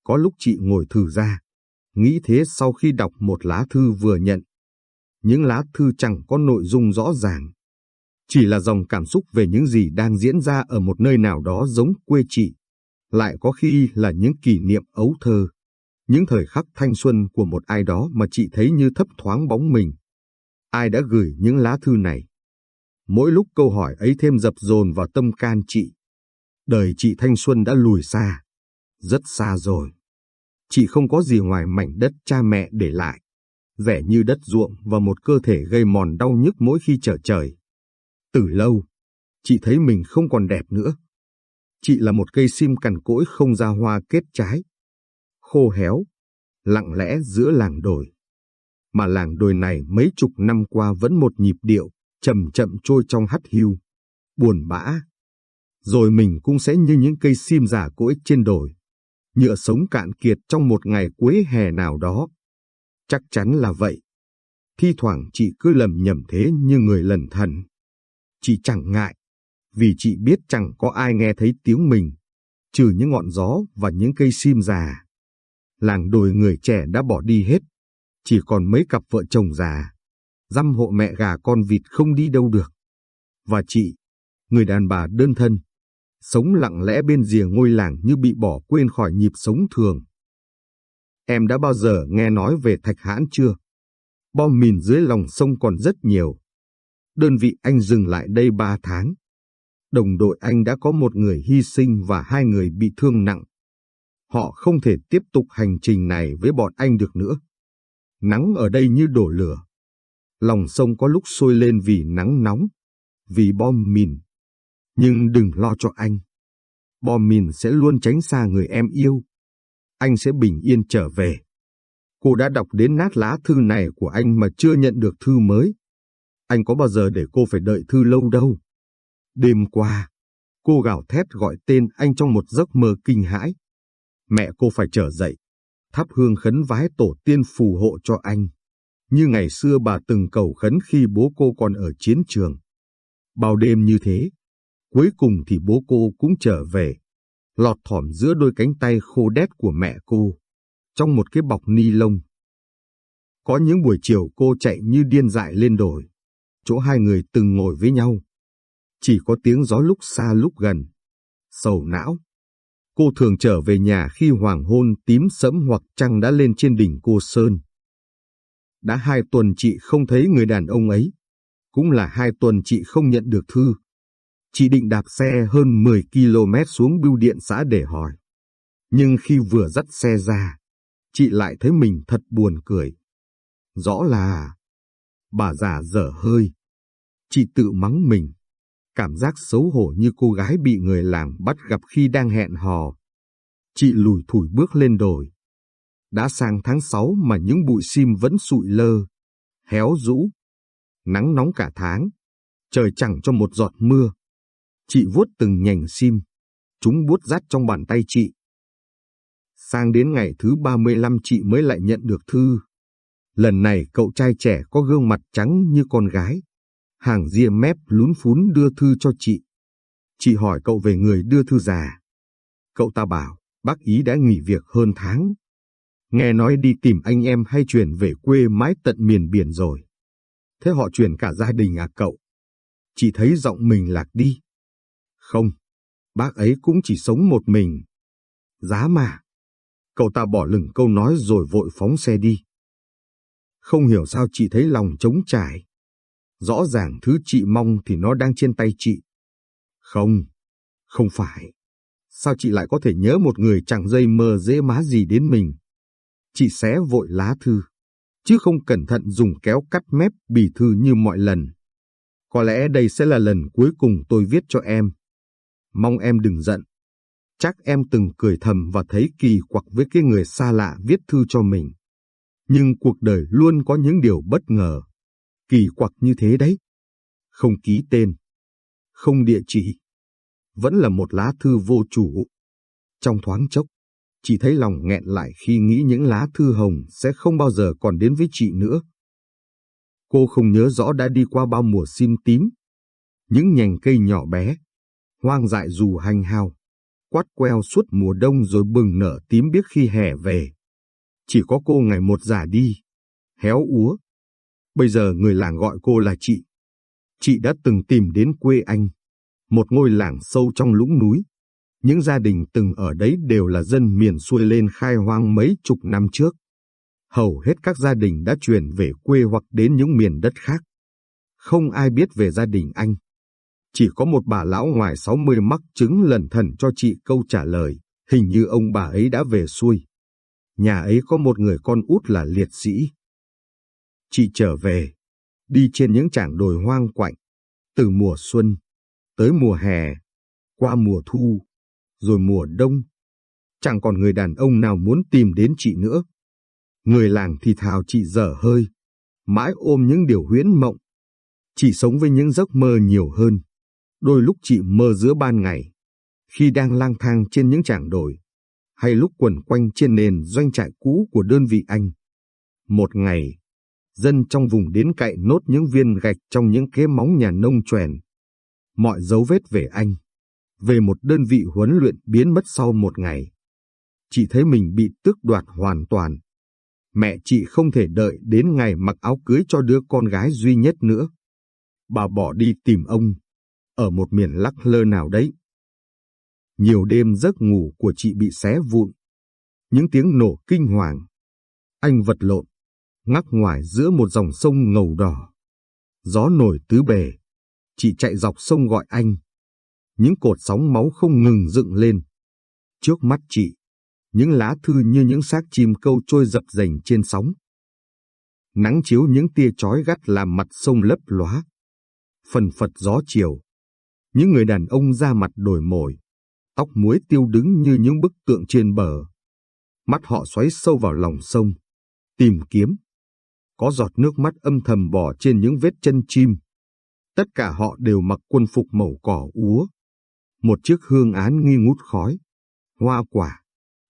Có lúc chị ngồi thử ra, nghĩ thế sau khi đọc một lá thư vừa nhận. Những lá thư chẳng có nội dung rõ ràng, chỉ là dòng cảm xúc về những gì đang diễn ra ở một nơi nào đó giống quê chị, lại có khi là những kỷ niệm ấu thơ, những thời khắc thanh xuân của một ai đó mà chị thấy như thấp thoáng bóng mình. Ai đã gửi những lá thư này? Mỗi lúc câu hỏi ấy thêm dập dồn vào tâm can chị. Đời chị thanh xuân đã lùi xa, rất xa rồi. Chị không có gì ngoài mảnh đất cha mẹ để lại, vẻ như đất ruộng và một cơ thể gây mòn đau nhức mỗi khi trở trời. Từ lâu, chị thấy mình không còn đẹp nữa. Chị là một cây sim cằn cỗi không ra hoa kết trái. Khô héo, lặng lẽ giữa làng đồi. Mà làng đồi này mấy chục năm qua vẫn một nhịp điệu, chậm chậm trôi trong hắt hiu, buồn bã. Rồi mình cũng sẽ như những cây sim giả cỗi trên đồi, nhựa sống cạn kiệt trong một ngày cuối hè nào đó. Chắc chắn là vậy. Thi thoảng chị cứ lầm nhầm thế như người lần thần. Chị chẳng ngại, vì chị biết chẳng có ai nghe thấy tiếng mình, trừ những ngọn gió và những cây sim già. Làng đồi người trẻ đã bỏ đi hết, chỉ còn mấy cặp vợ chồng già, dăm hộ mẹ gà con vịt không đi đâu được. Và chị, người đàn bà đơn thân, sống lặng lẽ bên rìa ngôi làng như bị bỏ quên khỏi nhịp sống thường. Em đã bao giờ nghe nói về thạch hãn chưa? Bom mìn dưới lòng sông còn rất nhiều, đơn vị anh dừng lại đây ba tháng. Đồng đội anh đã có một người hy sinh và hai người bị thương nặng. Họ không thể tiếp tục hành trình này với bọn anh được nữa. Nắng ở đây như đổ lửa. Lòng sông có lúc sôi lên vì nắng nóng, vì bom mìn. Nhưng đừng lo cho anh. Bom mìn sẽ luôn tránh xa người em yêu. Anh sẽ bình yên trở về. Cô đã đọc đến nát lá thư này của anh mà chưa nhận được thư mới. Anh có bao giờ để cô phải đợi thư lâu đâu. Đêm qua, cô gào thét gọi tên anh trong một giấc mơ kinh hãi. Mẹ cô phải trở dậy, thắp hương khấn vái tổ tiên phù hộ cho anh. Như ngày xưa bà từng cầu khấn khi bố cô còn ở chiến trường. Bao đêm như thế, cuối cùng thì bố cô cũng trở về, lọt thỏm giữa đôi cánh tay khô đét của mẹ cô, trong một cái bọc ni lông. Có những buổi chiều cô chạy như điên dại lên đồi, chỗ hai người từng ngồi với nhau. Chỉ có tiếng gió lúc xa lúc gần. Sầu não. Cô thường trở về nhà khi hoàng hôn tím sẫm hoặc trăng đã lên trên đỉnh cô Sơn. Đã hai tuần chị không thấy người đàn ông ấy. Cũng là hai tuần chị không nhận được thư. Chị định đạp xe hơn 10 km xuống bưu điện xã để hỏi. Nhưng khi vừa dắt xe ra, chị lại thấy mình thật buồn cười. Rõ là bà già dở hơi. Chị tự mắng mình, cảm giác xấu hổ như cô gái bị người làng bắt gặp khi đang hẹn hò. Chị lùi thủi bước lên đồi. Đã sang tháng 6 mà những bụi sim vẫn sụi lơ, héo rũ. Nắng nóng cả tháng, trời chẳng cho một giọt mưa. Chị vuốt từng nhành sim, chúng buốt rát trong bàn tay chị. Sang đến ngày thứ 35 chị mới lại nhận được thư. Lần này cậu trai trẻ có gương mặt trắng như con gái. Hàng ria mép lún phún đưa thư cho chị. Chị hỏi cậu về người đưa thư già. Cậu ta bảo, bác ý đã nghỉ việc hơn tháng. Nghe nói đi tìm anh em hay chuyển về quê mái tận miền biển rồi. Thế họ chuyển cả gia đình à cậu? Chị thấy giọng mình lạc đi. Không, bác ấy cũng chỉ sống một mình. Giá mà. Cậu ta bỏ lửng câu nói rồi vội phóng xe đi. Không hiểu sao chị thấy lòng trống trải. Rõ ràng thứ chị mong thì nó đang trên tay chị. Không, không phải. Sao chị lại có thể nhớ một người chẳng dây mơ dễ má gì đến mình? Chị xé vội lá thư, chứ không cẩn thận dùng kéo cắt mép bì thư như mọi lần. Có lẽ đây sẽ là lần cuối cùng tôi viết cho em. Mong em đừng giận. Chắc em từng cười thầm và thấy kỳ quặc với cái người xa lạ viết thư cho mình. Nhưng cuộc đời luôn có những điều bất ngờ. Kỳ quặc như thế đấy. Không ký tên. Không địa chỉ. Vẫn là một lá thư vô chủ. Trong thoáng chốc, chỉ thấy lòng nghẹn lại khi nghĩ những lá thư hồng sẽ không bao giờ còn đến với chị nữa. Cô không nhớ rõ đã đi qua bao mùa sim tím. Những nhành cây nhỏ bé, hoang dại dù hành hao, quát queo suốt mùa đông rồi bừng nở tím biếc khi hè về. Chỉ có cô ngày một già đi, héo úa. Bây giờ người làng gọi cô là chị. Chị đã từng tìm đến quê anh, một ngôi làng sâu trong lũng núi. Những gia đình từng ở đấy đều là dân miền xuôi lên khai hoang mấy chục năm trước. Hầu hết các gia đình đã chuyển về quê hoặc đến những miền đất khác. Không ai biết về gia đình anh. Chỉ có một bà lão ngoài 60 mắc chứng lần thần cho chị câu trả lời, hình như ông bà ấy đã về xuôi. Nhà ấy có một người con út là liệt sĩ. Chị trở về, đi trên những trảng đồi hoang quạnh, từ mùa xuân, tới mùa hè, qua mùa thu, rồi mùa đông. Chẳng còn người đàn ông nào muốn tìm đến chị nữa. Người làng thì thào chị dở hơi, mãi ôm những điều huyễn mộng. Chị sống với những giấc mơ nhiều hơn. Đôi lúc chị mơ giữa ban ngày, khi đang lang thang trên những trảng đồi, hay lúc quẩn quanh trên nền doanh trại cũ của đơn vị anh. Một ngày, dân trong vùng đến cậy nốt những viên gạch trong những kế móng nhà nông trèn. Mọi dấu vết về anh, về một đơn vị huấn luyện biến mất sau một ngày. Chị thấy mình bị tước đoạt hoàn toàn. Mẹ chị không thể đợi đến ngày mặc áo cưới cho đứa con gái duy nhất nữa. Bà bỏ đi tìm ông, ở một miền lắc lơ nào đấy. Nhiều đêm giấc ngủ của chị bị xé vụn. Những tiếng nổ kinh hoàng. Anh vật lộn, ngắc ngoài giữa một dòng sông ngầu đỏ. Gió nổi tứ bề. Chị chạy dọc sông gọi anh. Những cột sóng máu không ngừng dựng lên. Trước mắt chị, những lá thư như những xác chim câu trôi dập dềnh trên sóng. Nắng chiếu những tia chói gắt làm mặt sông lấp lóa. Phần phật gió chiều. Những người đàn ông ra mặt đổi mồi, tóc muối tiêu đứng như những bức tượng trên bờ. Mắt họ xoáy sâu vào lòng sông, tìm kiếm. Có giọt nước mắt âm thầm bỏ trên những vết chân chim. Tất cả họ đều mặc quân phục màu cỏ úa. Một chiếc hương án nghi ngút khói, hoa quả,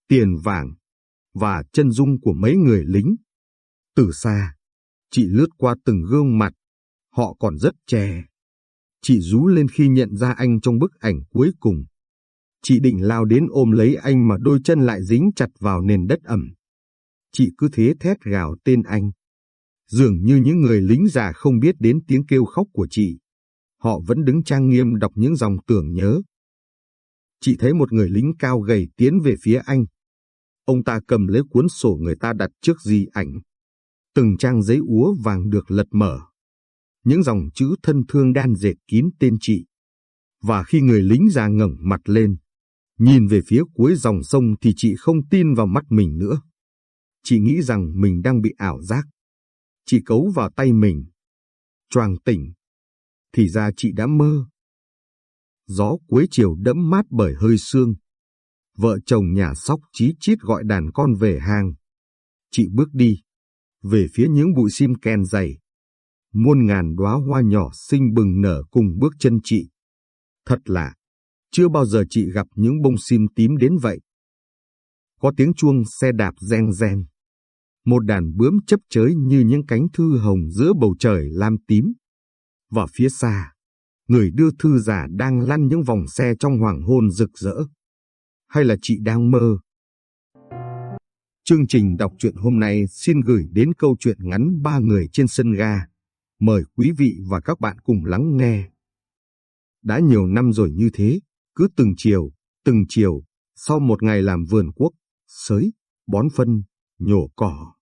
tiền vàng và chân dung của mấy người lính. Từ xa, chị lướt qua từng gương mặt, họ còn rất trẻ. Chị rú lên khi nhận ra anh trong bức ảnh cuối cùng. Chị định lao đến ôm lấy anh mà đôi chân lại dính chặt vào nền đất ẩm. Chị cứ thế thét gào tên anh. Dường như những người lính già không biết đến tiếng kêu khóc của chị. Họ vẫn đứng trang nghiêm đọc những dòng tưởng nhớ. Chị thấy một người lính cao gầy tiến về phía anh. Ông ta cầm lấy cuốn sổ người ta đặt trước di ảnh. Từng trang giấy úa vàng được lật mở. Những dòng chữ thân thương đan dệt kín tên chị. Và khi người lính già ngẩng mặt lên, nhìn về phía cuối dòng sông thì chị không tin vào mắt mình nữa. Chị nghĩ rằng mình đang bị ảo giác. Chị cấu vào tay mình. Choàng tỉnh. Thì ra chị đã mơ. Gió cuối chiều đẫm mát bởi hơi sương. Vợ chồng nhà sóc chí chít gọi đàn con về hang. Chị bước đi, về phía những bụi sim ken dày. Muôn ngàn đóa hoa nhỏ xinh bừng nở cùng bước chân chị. Thật lạ, chưa bao giờ chị gặp những bông sim tím đến vậy. Có tiếng chuông xe đạp reng reng. Một đàn bướm chấp chới như những cánh thư hồng giữa bầu trời lam tím. Và phía xa, người đưa thư giả đang lăn những vòng xe trong hoàng hôn rực rỡ. Hay là chị đang mơ? Chương trình đọc truyện hôm nay xin gửi đến câu chuyện ngắn ba người trên sân ga. Mời quý vị và các bạn cùng lắng nghe. Đã nhiều năm rồi như thế, cứ từng chiều, từng chiều, sau một ngày làm vườn quốc, sới, bón phân, nhổ cỏ.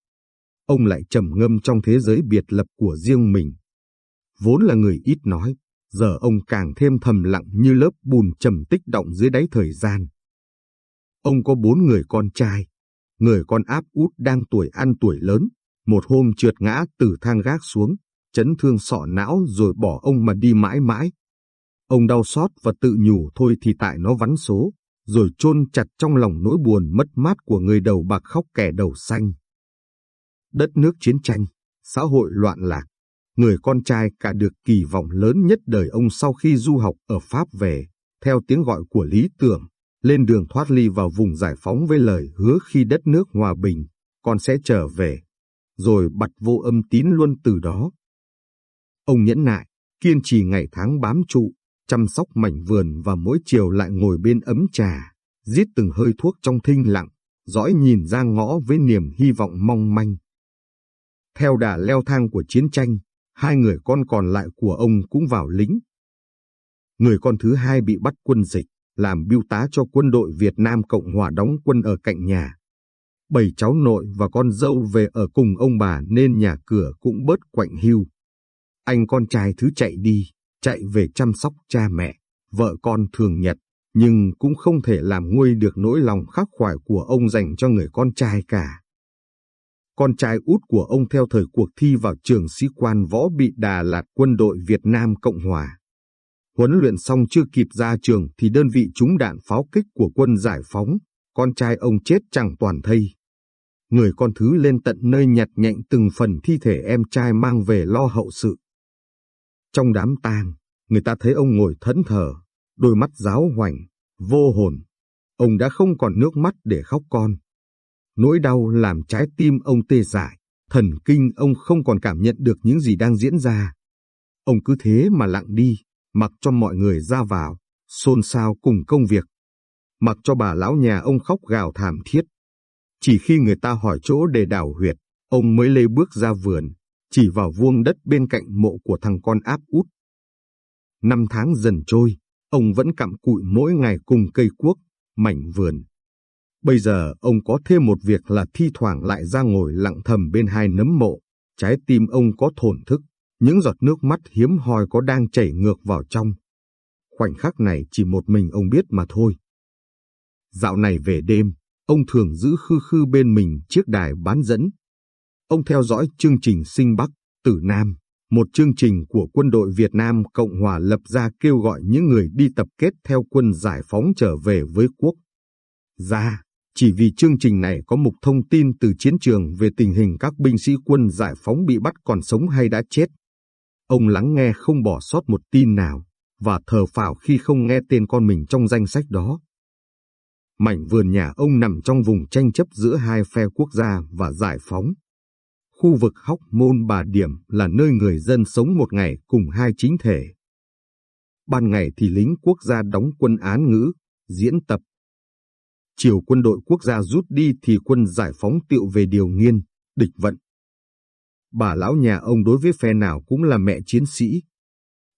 Ông lại trầm ngâm trong thế giới biệt lập của riêng mình. Vốn là người ít nói, giờ ông càng thêm thầm lặng như lớp bùn trầm tích động dưới đáy thời gian. Ông có bốn người con trai, người con áp út đang tuổi ăn tuổi lớn, một hôm trượt ngã từ thang gác xuống, chấn thương sọ não rồi bỏ ông mà đi mãi mãi. Ông đau xót và tự nhủ thôi thì tại nó vắn số, rồi chôn chặt trong lòng nỗi buồn mất mát của người đầu bạc khóc kẻ đầu xanh. Đất nước chiến tranh, xã hội loạn lạc, người con trai cả được kỳ vọng lớn nhất đời ông sau khi du học ở Pháp về, theo tiếng gọi của lý tưởng, lên đường thoát ly vào vùng giải phóng với lời hứa khi đất nước hòa bình, con sẽ trở về, rồi bật vô âm tín luôn từ đó. Ông nhẫn nại, kiên trì ngày tháng bám trụ, chăm sóc mảnh vườn và mỗi chiều lại ngồi bên ấm trà, giết từng hơi thuốc trong thinh lặng, dõi nhìn ra ngõ với niềm hy vọng mong manh. Theo đà leo thang của chiến tranh, hai người con còn lại của ông cũng vào lính. Người con thứ hai bị bắt quân dịch, làm biêu tá cho quân đội Việt Nam Cộng Hòa đóng quân ở cạnh nhà. Bảy cháu nội và con dâu về ở cùng ông bà nên nhà cửa cũng bớt quạnh hiu. Anh con trai thứ chạy đi, chạy về chăm sóc cha mẹ, vợ con thường nhật, nhưng cũng không thể làm nguôi được nỗi lòng khắc khoải của ông dành cho người con trai cả. Con trai út của ông theo thời cuộc thi vào trường sĩ quan võ bị Đà Lạt quân đội Việt Nam Cộng Hòa. Huấn luyện xong chưa kịp ra trường thì đơn vị trúng đạn pháo kích của quân giải phóng, con trai ông chết chẳng toàn thây. Người con thứ lên tận nơi nhặt nhạnh từng phần thi thể em trai mang về lo hậu sự. Trong đám tang, người ta thấy ông ngồi thẫn thờ, đôi mắt giáo hoành, vô hồn. Ông đã không còn nước mắt để khóc con. Nỗi đau làm trái tim ông tê dại, thần kinh ông không còn cảm nhận được những gì đang diễn ra. Ông cứ thế mà lặng đi, mặc cho mọi người ra vào, xôn xao cùng công việc. Mặc cho bà lão nhà ông khóc gào thảm thiết. Chỉ khi người ta hỏi chỗ để đào huyệt, ông mới lê bước ra vườn, chỉ vào vuông đất bên cạnh mộ của thằng con áp út. Năm tháng dần trôi, ông vẫn cặm cụi mỗi ngày cùng cây cuốc, mảnh vườn. Bây giờ ông có thêm một việc là thi thoảng lại ra ngồi lặng thầm bên hai nấm mộ, trái tim ông có thổn thức, những giọt nước mắt hiếm hoi có đang chảy ngược vào trong. Khoảnh khắc này chỉ một mình ông biết mà thôi. Dạo này về đêm, ông thường giữ khư khư bên mình chiếc đài bán dẫn. Ông theo dõi chương trình Sinh Bắc, Tử Nam, một chương trình của quân đội Việt Nam Cộng Hòa lập ra kêu gọi những người đi tập kết theo quân giải phóng trở về với quốc. Ra, chỉ vì chương trình này có mục thông tin từ chiến trường về tình hình các binh sĩ quân giải phóng bị bắt còn sống hay đã chết. Ông lắng nghe không bỏ sót một tin nào, và thờ phào khi không nghe tên con mình trong danh sách đó. Mảnh vườn nhà ông nằm trong vùng tranh chấp giữa hai phe quốc gia và giải phóng. Khu vực Hóc Môn Bà Điểm là nơi người dân sống một ngày cùng hai chính thể. Ban ngày thì lính quốc gia đóng quân án ngữ, diễn tập. Chiều quân đội quốc gia rút đi thì quân giải phóng tiệu về điều nghiên, địch vận. Bà lão nhà ông đối với phe nào cũng là mẹ chiến sĩ.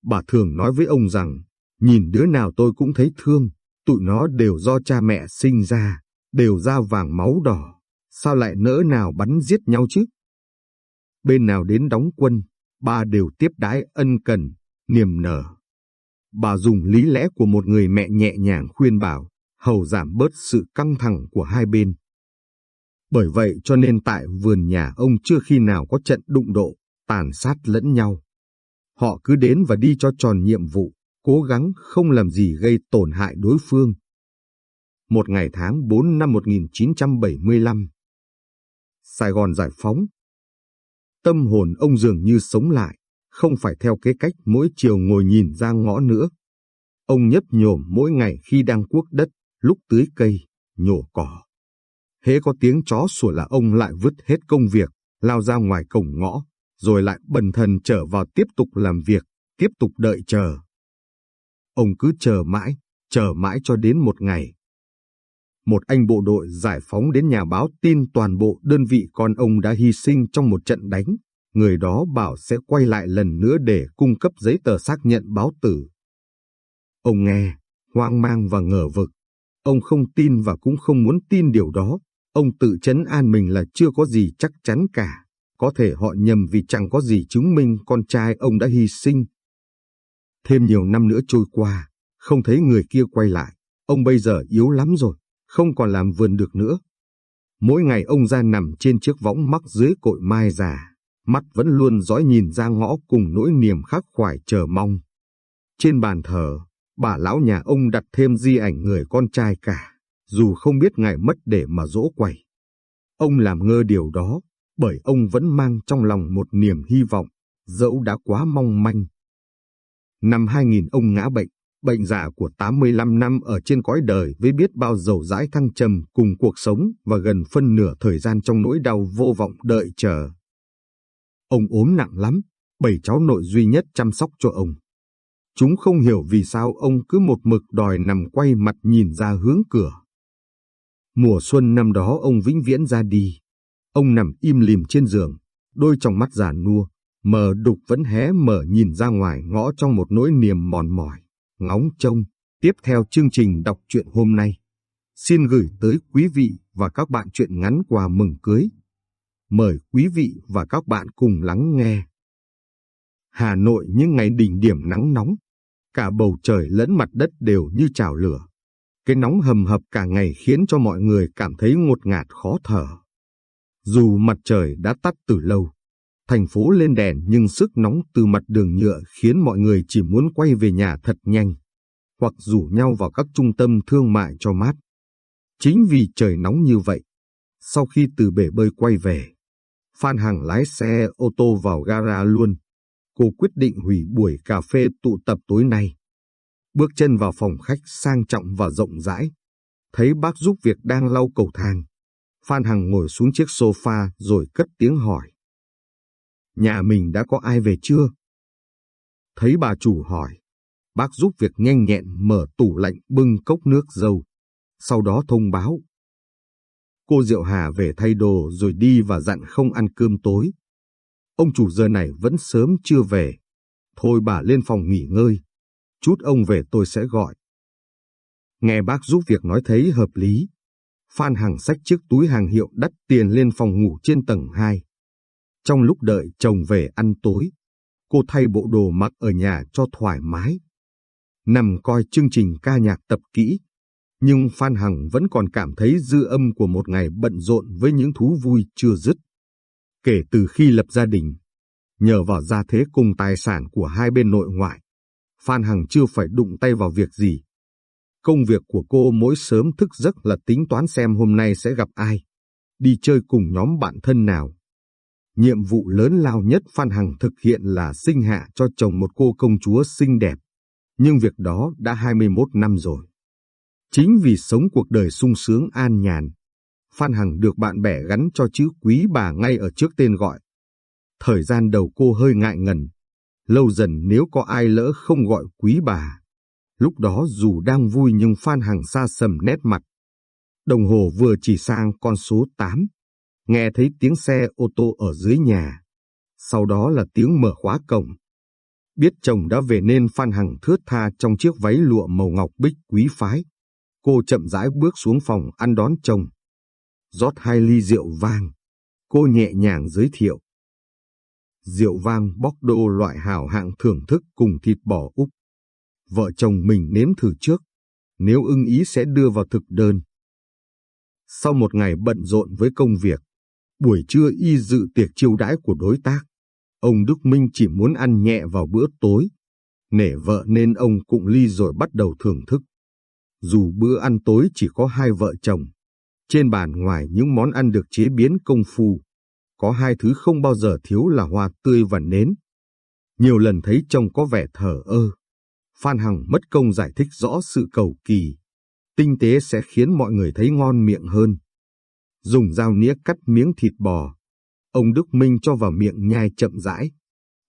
Bà thường nói với ông rằng, nhìn đứa nào tôi cũng thấy thương, tụi nó đều do cha mẹ sinh ra, đều da vàng máu đỏ, sao lại nỡ nào bắn giết nhau chứ? Bên nào đến đóng quân, bà đều tiếp đái ân cần, niềm nở. Bà dùng lý lẽ của một người mẹ nhẹ nhàng khuyên bảo, hầu giảm bớt sự căng thẳng của hai bên. Bởi vậy cho nên tại vườn nhà ông chưa khi nào có trận đụng độ, tàn sát lẫn nhau. Họ cứ đến và đi cho tròn nhiệm vụ, cố gắng không làm gì gây tổn hại đối phương. Một ngày tháng 4 năm 1975 Sài Gòn giải phóng Tâm hồn ông dường như sống lại, không phải theo cái cách mỗi chiều ngồi nhìn ra ngõ nữa. Ông nhấp nhổm mỗi ngày khi đang cuốc đất, lúc tưới cây, nhổ cỏ. Hễ có tiếng chó sủa là ông lại vứt hết công việc, lao ra ngoài cổng ngõ, rồi lại bần thần trở vào tiếp tục làm việc, tiếp tục đợi chờ. Ông cứ chờ mãi, chờ mãi cho đến một ngày. Một anh bộ đội giải phóng đến nhà báo tin toàn bộ đơn vị con ông đã hy sinh trong một trận đánh. Người đó bảo sẽ quay lại lần nữa để cung cấp giấy tờ xác nhận báo tử. Ông nghe, hoang mang và ngờ vực. Ông không tin và cũng không muốn tin điều đó. Ông tự chấn an mình là chưa có gì chắc chắn cả. Có thể họ nhầm vì chẳng có gì chứng minh con trai ông đã hy sinh. Thêm nhiều năm nữa trôi qua, không thấy người kia quay lại. Ông bây giờ yếu lắm rồi, không còn làm vườn được nữa. Mỗi ngày ông ra nằm trên chiếc võng mắc dưới cội mai già, mắt vẫn luôn dõi nhìn ra ngõ cùng nỗi niềm khắc khoải chờ mong. Trên bàn thờ, bà lão nhà ông đặt thêm di ảnh người con trai cả, dù không biết ngày mất để mà dỗ quẩy. Ông làm ngơ điều đó, bởi ông vẫn mang trong lòng một niềm hy vọng, dẫu đã quá mong manh. Năm 2000 ông ngã bệnh, bệnh giả của 85 năm ở trên cõi đời với biết bao dầu dãi thăng trầm cùng cuộc sống và gần phân nửa thời gian trong nỗi đau vô vọng đợi chờ. Ông ốm nặng lắm, bảy cháu nội duy nhất chăm sóc cho ông. Chúng không hiểu vì sao ông cứ một mực đòi nằm quay mặt nhìn ra hướng cửa. Mùa xuân năm đó ông vĩnh viễn ra đi. Ông nằm im lìm trên giường, đôi trong mắt già nua, mờ đục vẫn hé mở nhìn ra ngoài ngõ trong một nỗi niềm mòn mỏi, ngóng trông. Tiếp theo chương trình đọc truyện hôm nay, xin gửi tới quý vị và các bạn truyện ngắn quà mừng cưới. Mời quý vị và các bạn cùng lắng nghe. Hà Nội những ngày đỉnh điểm nắng nóng, cả bầu trời lẫn mặt đất đều như trào lửa. Cái nóng hầm hập cả ngày khiến cho mọi người cảm thấy ngột ngạt khó thở. Dù mặt trời đã tắt từ lâu, thành phố lên đèn nhưng sức nóng từ mặt đường nhựa khiến mọi người chỉ muốn quay về nhà thật nhanh, hoặc rủ nhau vào các trung tâm thương mại cho mát. Chính vì trời nóng như vậy, sau khi từ bể bơi quay về, Phan Hằng lái xe ô tô vào gara luôn. Cô quyết định hủy buổi cà phê tụ tập tối nay. Bước chân vào phòng khách sang trọng và rộng rãi. Thấy bác giúp việc đang lau cầu thang. Phan Hằng ngồi xuống chiếc sofa rồi cất tiếng hỏi. Nhà mình đã có ai về chưa? Thấy bà chủ hỏi, bác giúp việc nhanh nhẹn mở tủ lạnh bưng cốc nước dâu. Sau đó thông báo. Cô Diệu Hà về thay đồ rồi đi và dặn không ăn cơm tối. Ông chủ giờ này vẫn sớm chưa về. Thôi bà lên phòng nghỉ ngơi. Chút ông về tôi sẽ gọi. Nghe bác giúp việc nói thấy hợp lý. Phan Hằng xách chiếc túi hàng hiệu đắt tiền lên phòng ngủ trên tầng 2. Trong lúc đợi chồng về ăn tối, cô thay bộ đồ mặc ở nhà cho thoải mái. Nằm coi chương trình ca nhạc tập kỹ, nhưng Phan Hằng vẫn còn cảm thấy dư âm của một ngày bận rộn với những thú vui chưa dứt. Kể từ khi lập gia đình, nhờ vào gia thế cùng tài sản của hai bên nội ngoại, Phan Hằng chưa phải đụng tay vào việc gì. Công việc của cô mỗi sớm thức giấc là tính toán xem hôm nay sẽ gặp ai, đi chơi cùng nhóm bạn thân nào. Nhiệm vụ lớn lao nhất Phan Hằng thực hiện là sinh hạ cho chồng một cô công chúa xinh đẹp. Nhưng việc đó đã 21 năm rồi. Chính vì sống cuộc đời sung sướng an nhàn, Phan Hằng được bạn bè gắn cho chữ quý bà ngay ở trước tên gọi. Thời gian đầu cô hơi ngại ngần, lâu dần nếu có ai lỡ không gọi quý bà. Lúc đó dù đang vui nhưng Phan Hằng xa sầm nét mặt. Đồng hồ vừa chỉ sang con số 8, nghe thấy tiếng xe ô tô ở dưới nhà. Sau đó là tiếng mở khóa cổng. Biết chồng đã về nên Phan Hằng thướt tha trong chiếc váy lụa màu ngọc bích quý phái. Cô chậm rãi bước xuống phòng ăn đón chồng. rót hai ly rượu vang. Cô nhẹ nhàng giới thiệu. Rượu vang bóc đô loại hảo hạng thưởng thức cùng thịt bò úp. Vợ chồng mình nếm thử trước. Nếu ưng ý sẽ đưa vào thực đơn. Sau một ngày bận rộn với công việc, buổi trưa y dự tiệc chiêu đãi của đối tác. Ông Đức Minh chỉ muốn ăn nhẹ vào bữa tối. Nể vợ nên ông cũng ly rồi bắt đầu thưởng thức. Dù bữa ăn tối chỉ có hai vợ chồng, trên bàn ngoài những món ăn được chế biến công phu, có hai thứ không bao giờ thiếu là hoa tươi và nến. Nhiều lần thấy chồng có vẻ thở ơ, Phan Hằng mất công giải thích rõ sự cầu kỳ. Tinh tế sẽ khiến mọi người thấy ngon miệng hơn. Dùng dao nĩa cắt miếng thịt bò, ông Đức Minh cho vào miệng nhai chậm rãi,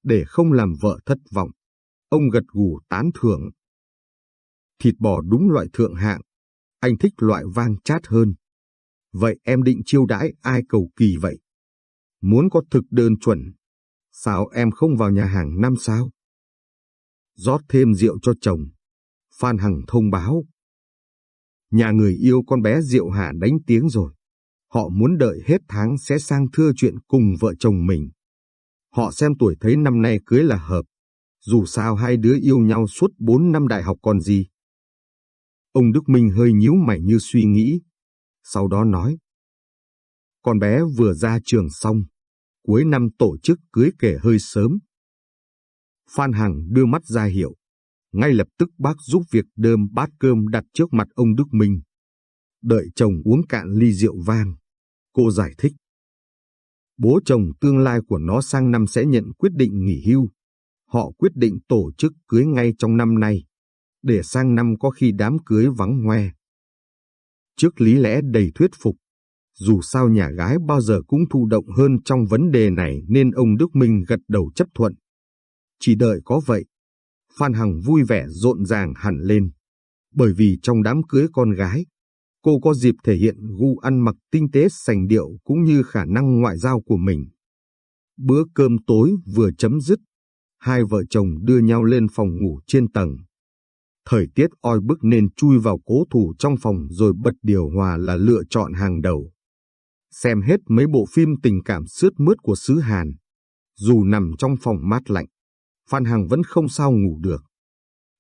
để không làm vợ thất vọng. Ông gật gù tán thưởng. Thịt bò đúng loại thượng hạng, anh thích loại vang chát hơn. Vậy em định chiêu đãi ai cầu kỳ vậy? Muốn có thực đơn chuẩn, sao em không vào nhà hàng năm sao? rót thêm rượu cho chồng. Phan Hằng thông báo. Nhà người yêu con bé Diệu hà đánh tiếng rồi. Họ muốn đợi hết tháng sẽ sang thưa chuyện cùng vợ chồng mình. Họ xem tuổi thấy năm nay cưới là hợp. Dù sao hai đứa yêu nhau suốt bốn năm đại học còn gì. Ông Đức Minh hơi nhíu mày như suy nghĩ. Sau đó nói. Con bé vừa ra trường xong. Cuối năm tổ chức cưới kể hơi sớm. Phan Hằng đưa mắt ra hiệu. Ngay lập tức bác giúp việc đơm bát cơm đặt trước mặt ông Đức Minh. Đợi chồng uống cạn ly rượu vang. Cô giải thích. Bố chồng tương lai của nó sang năm sẽ nhận quyết định nghỉ hưu. Họ quyết định tổ chức cưới ngay trong năm nay, để sang năm có khi đám cưới vắng hoe. Trước lý lẽ đầy thuyết phục, dù sao nhà gái bao giờ cũng thụ động hơn trong vấn đề này nên ông Đức Minh gật đầu chấp thuận. Chỉ đợi có vậy. Phan Hằng vui vẻ rộn ràng hẳn lên. Bởi vì trong đám cưới con gái, cô có dịp thể hiện gu ăn mặc tinh tế sành điệu cũng như khả năng ngoại giao của mình. Bữa cơm tối vừa chấm dứt, hai vợ chồng đưa nhau lên phòng ngủ trên tầng. Thời tiết oi bức nên chui vào cố thủ trong phòng rồi bật điều hòa là lựa chọn hàng đầu. Xem hết mấy bộ phim tình cảm sướt mướt của xứ Hàn. Dù nằm trong phòng mát lạnh, Phan Hằng vẫn không sao ngủ được.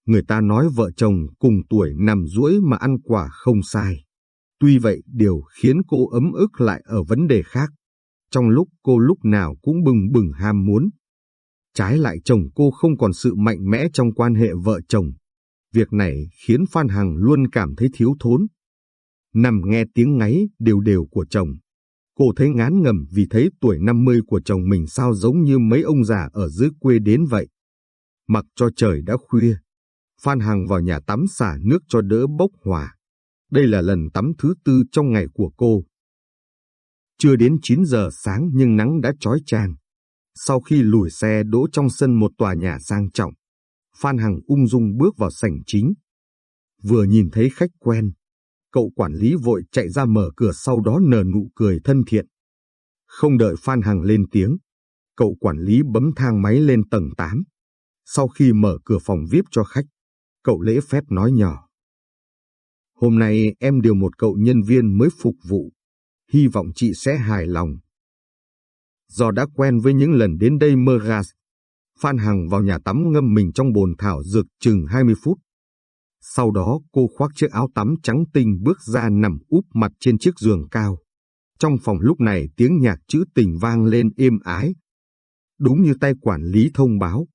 Người ta nói vợ chồng cùng tuổi nằm duỗi mà ăn quả không sai. Tuy vậy điều khiến cô ấm ức lại ở vấn đề khác. Trong lúc cô lúc nào cũng bừng bừng ham muốn. Trái lại chồng cô không còn sự mạnh mẽ trong quan hệ vợ chồng. Việc này khiến Phan Hằng luôn cảm thấy thiếu thốn. Nằm nghe tiếng ngáy đều đều của chồng. Cô thấy ngán ngầm vì thấy tuổi 50 của chồng mình sao giống như mấy ông già ở dưới quê đến vậy. Mặc cho trời đã khuya, Phan Hằng vào nhà tắm xả nước cho đỡ bốc hỏa. Đây là lần tắm thứ tư trong ngày của cô. Chưa đến 9 giờ sáng nhưng nắng đã trói chang. Sau khi lùi xe đỗ trong sân một tòa nhà sang trọng, Phan Hằng ung dung bước vào sảnh chính. Vừa nhìn thấy khách quen, cậu quản lý vội chạy ra mở cửa sau đó nở nụ cười thân thiện. Không đợi Phan Hằng lên tiếng, cậu quản lý bấm thang máy lên tầng 8. Sau khi mở cửa phòng VIP cho khách, cậu lễ phép nói nhỏ. Hôm nay em điều một cậu nhân viên mới phục vụ, hy vọng chị sẽ hài lòng. Do đã quen với những lần đến đây mơ gas, Phan Hằng vào nhà tắm ngâm mình trong bồn thảo dược chừng 20 phút. Sau đó cô khoác chiếc áo tắm trắng tinh bước ra nằm úp mặt trên chiếc giường cao. Trong phòng lúc này tiếng nhạc trữ tình vang lên êm ái. Đúng như tay quản lý thông báo,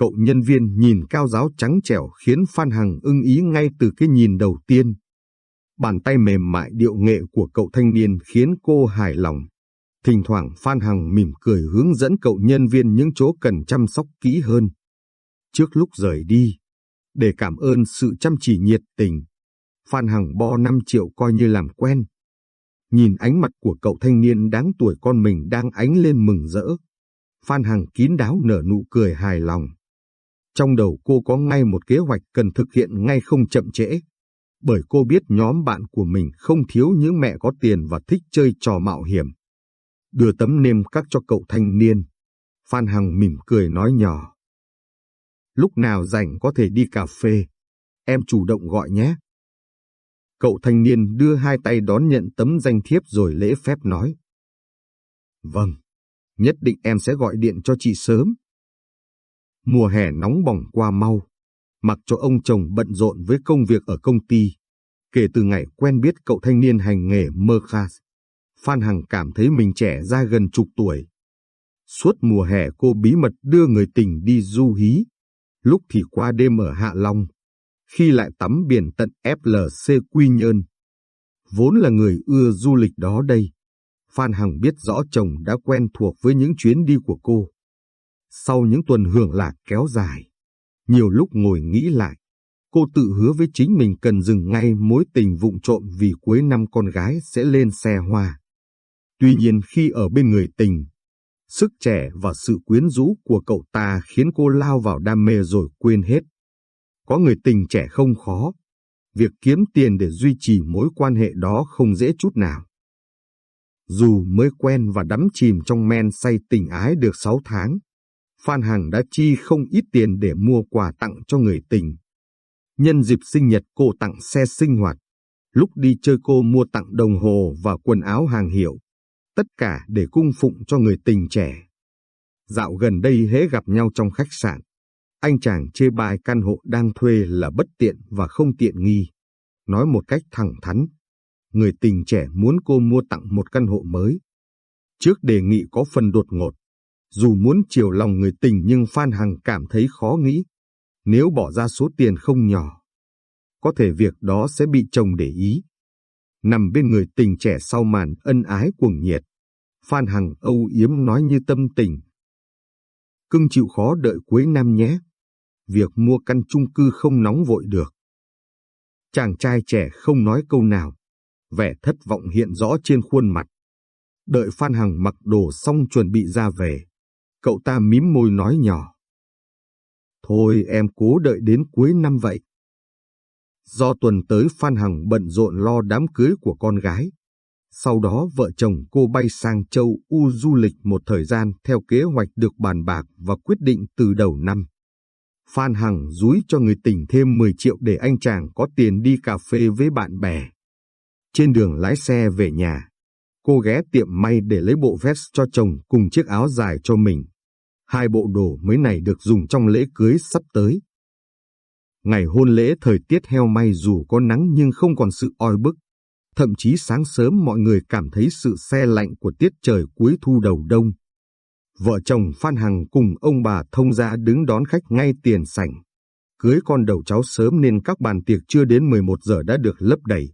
Cậu nhân viên nhìn cao giáo trắng trẻo khiến Phan Hằng ưng ý ngay từ cái nhìn đầu tiên. Bàn tay mềm mại điệu nghệ của cậu thanh niên khiến cô hài lòng. Thỉnh thoảng Phan Hằng mỉm cười hướng dẫn cậu nhân viên những chỗ cần chăm sóc kỹ hơn. Trước lúc rời đi, để cảm ơn sự chăm chỉ nhiệt tình, Phan Hằng bo 5 triệu coi như làm quen. Nhìn ánh mặt của cậu thanh niên đáng tuổi con mình đang ánh lên mừng rỡ. Phan Hằng kín đáo nở nụ cười hài lòng. Trong đầu cô có ngay một kế hoạch cần thực hiện ngay không chậm trễ. Bởi cô biết nhóm bạn của mình không thiếu những mẹ có tiền và thích chơi trò mạo hiểm. Đưa tấm nêm các cho cậu thanh niên. Phan Hằng mỉm cười nói nhỏ. Lúc nào rảnh có thể đi cà phê. Em chủ động gọi nhé. Cậu thanh niên đưa hai tay đón nhận tấm danh thiếp rồi lễ phép nói. Vâng, nhất định em sẽ gọi điện cho chị sớm. Mùa hè nóng bỏng qua mau, mặc cho ông chồng bận rộn với công việc ở công ty. Kể từ ngày quen biết cậu thanh niên hành nghề mơ khas, Phan Hằng cảm thấy mình trẻ ra gần chục tuổi. Suốt mùa hè cô bí mật đưa người tình đi du hí, lúc thì qua đêm ở Hạ Long, khi lại tắm biển tận FLC Quy Nhơn. Vốn là người ưa du lịch đó đây, Phan Hằng biết rõ chồng đã quen thuộc với những chuyến đi của cô. Sau những tuần hưởng lạc kéo dài, nhiều lúc ngồi nghĩ lại, cô tự hứa với chính mình cần dừng ngay mối tình vụng trộm vì cuối năm con gái sẽ lên xe hoa. Tuy nhiên khi ở bên người tình, sức trẻ và sự quyến rũ của cậu ta khiến cô lao vào đam mê rồi quên hết. Có người tình trẻ không khó, việc kiếm tiền để duy trì mối quan hệ đó không dễ chút nào. Dù mới quen và đắm chìm trong men say tình ái được 6 tháng, Phan Hằng đã chi không ít tiền để mua quà tặng cho người tình. Nhân dịp sinh nhật cô tặng xe sinh hoạt, lúc đi chơi cô mua tặng đồng hồ và quần áo hàng hiệu, tất cả để cung phụng cho người tình trẻ. Dạo gần đây hễ gặp nhau trong khách sạn, anh chàng chê bai căn hộ đang thuê là bất tiện và không tiện nghi. Nói một cách thẳng thắn, người tình trẻ muốn cô mua tặng một căn hộ mới. Trước đề nghị có phần đột ngột, dù muốn chiều lòng người tình nhưng Phan Hằng cảm thấy khó nghĩ. Nếu bỏ ra số tiền không nhỏ, có thể việc đó sẽ bị chồng để ý. Nằm bên người tình trẻ sau màn ân ái cuồng nhiệt, Phan Hằng âu yếm nói như tâm tình. Cưng chịu khó đợi cuối năm nhé. Việc mua căn chung cư không nóng vội được. Chàng trai trẻ không nói câu nào. Vẻ thất vọng hiện rõ trên khuôn mặt. Đợi Phan Hằng mặc đồ xong chuẩn bị ra về. Cậu ta mím môi nói nhỏ. Thôi em cố đợi đến cuối năm vậy. Do tuần tới Phan Hằng bận rộn lo đám cưới của con gái. Sau đó vợ chồng cô bay sang châu U du lịch một thời gian theo kế hoạch được bàn bạc và quyết định từ đầu năm. Phan Hằng dúi cho người tình thêm 10 triệu để anh chàng có tiền đi cà phê với bạn bè. Trên đường lái xe về nhà, cô ghé tiệm may để lấy bộ vest cho chồng cùng chiếc áo dài cho mình. Hai bộ đồ mới này được dùng trong lễ cưới sắp tới. Ngày hôn lễ thời tiết heo may dù có nắng nhưng không còn sự oi bức. Thậm chí sáng sớm mọi người cảm thấy sự xe lạnh của tiết trời cuối thu đầu đông. Vợ chồng Phan Hằng cùng ông bà thông gia đứng đón khách ngay tiền sảnh. Cưới con đầu cháu sớm nên các bàn tiệc chưa đến 11 giờ đã được lấp đầy.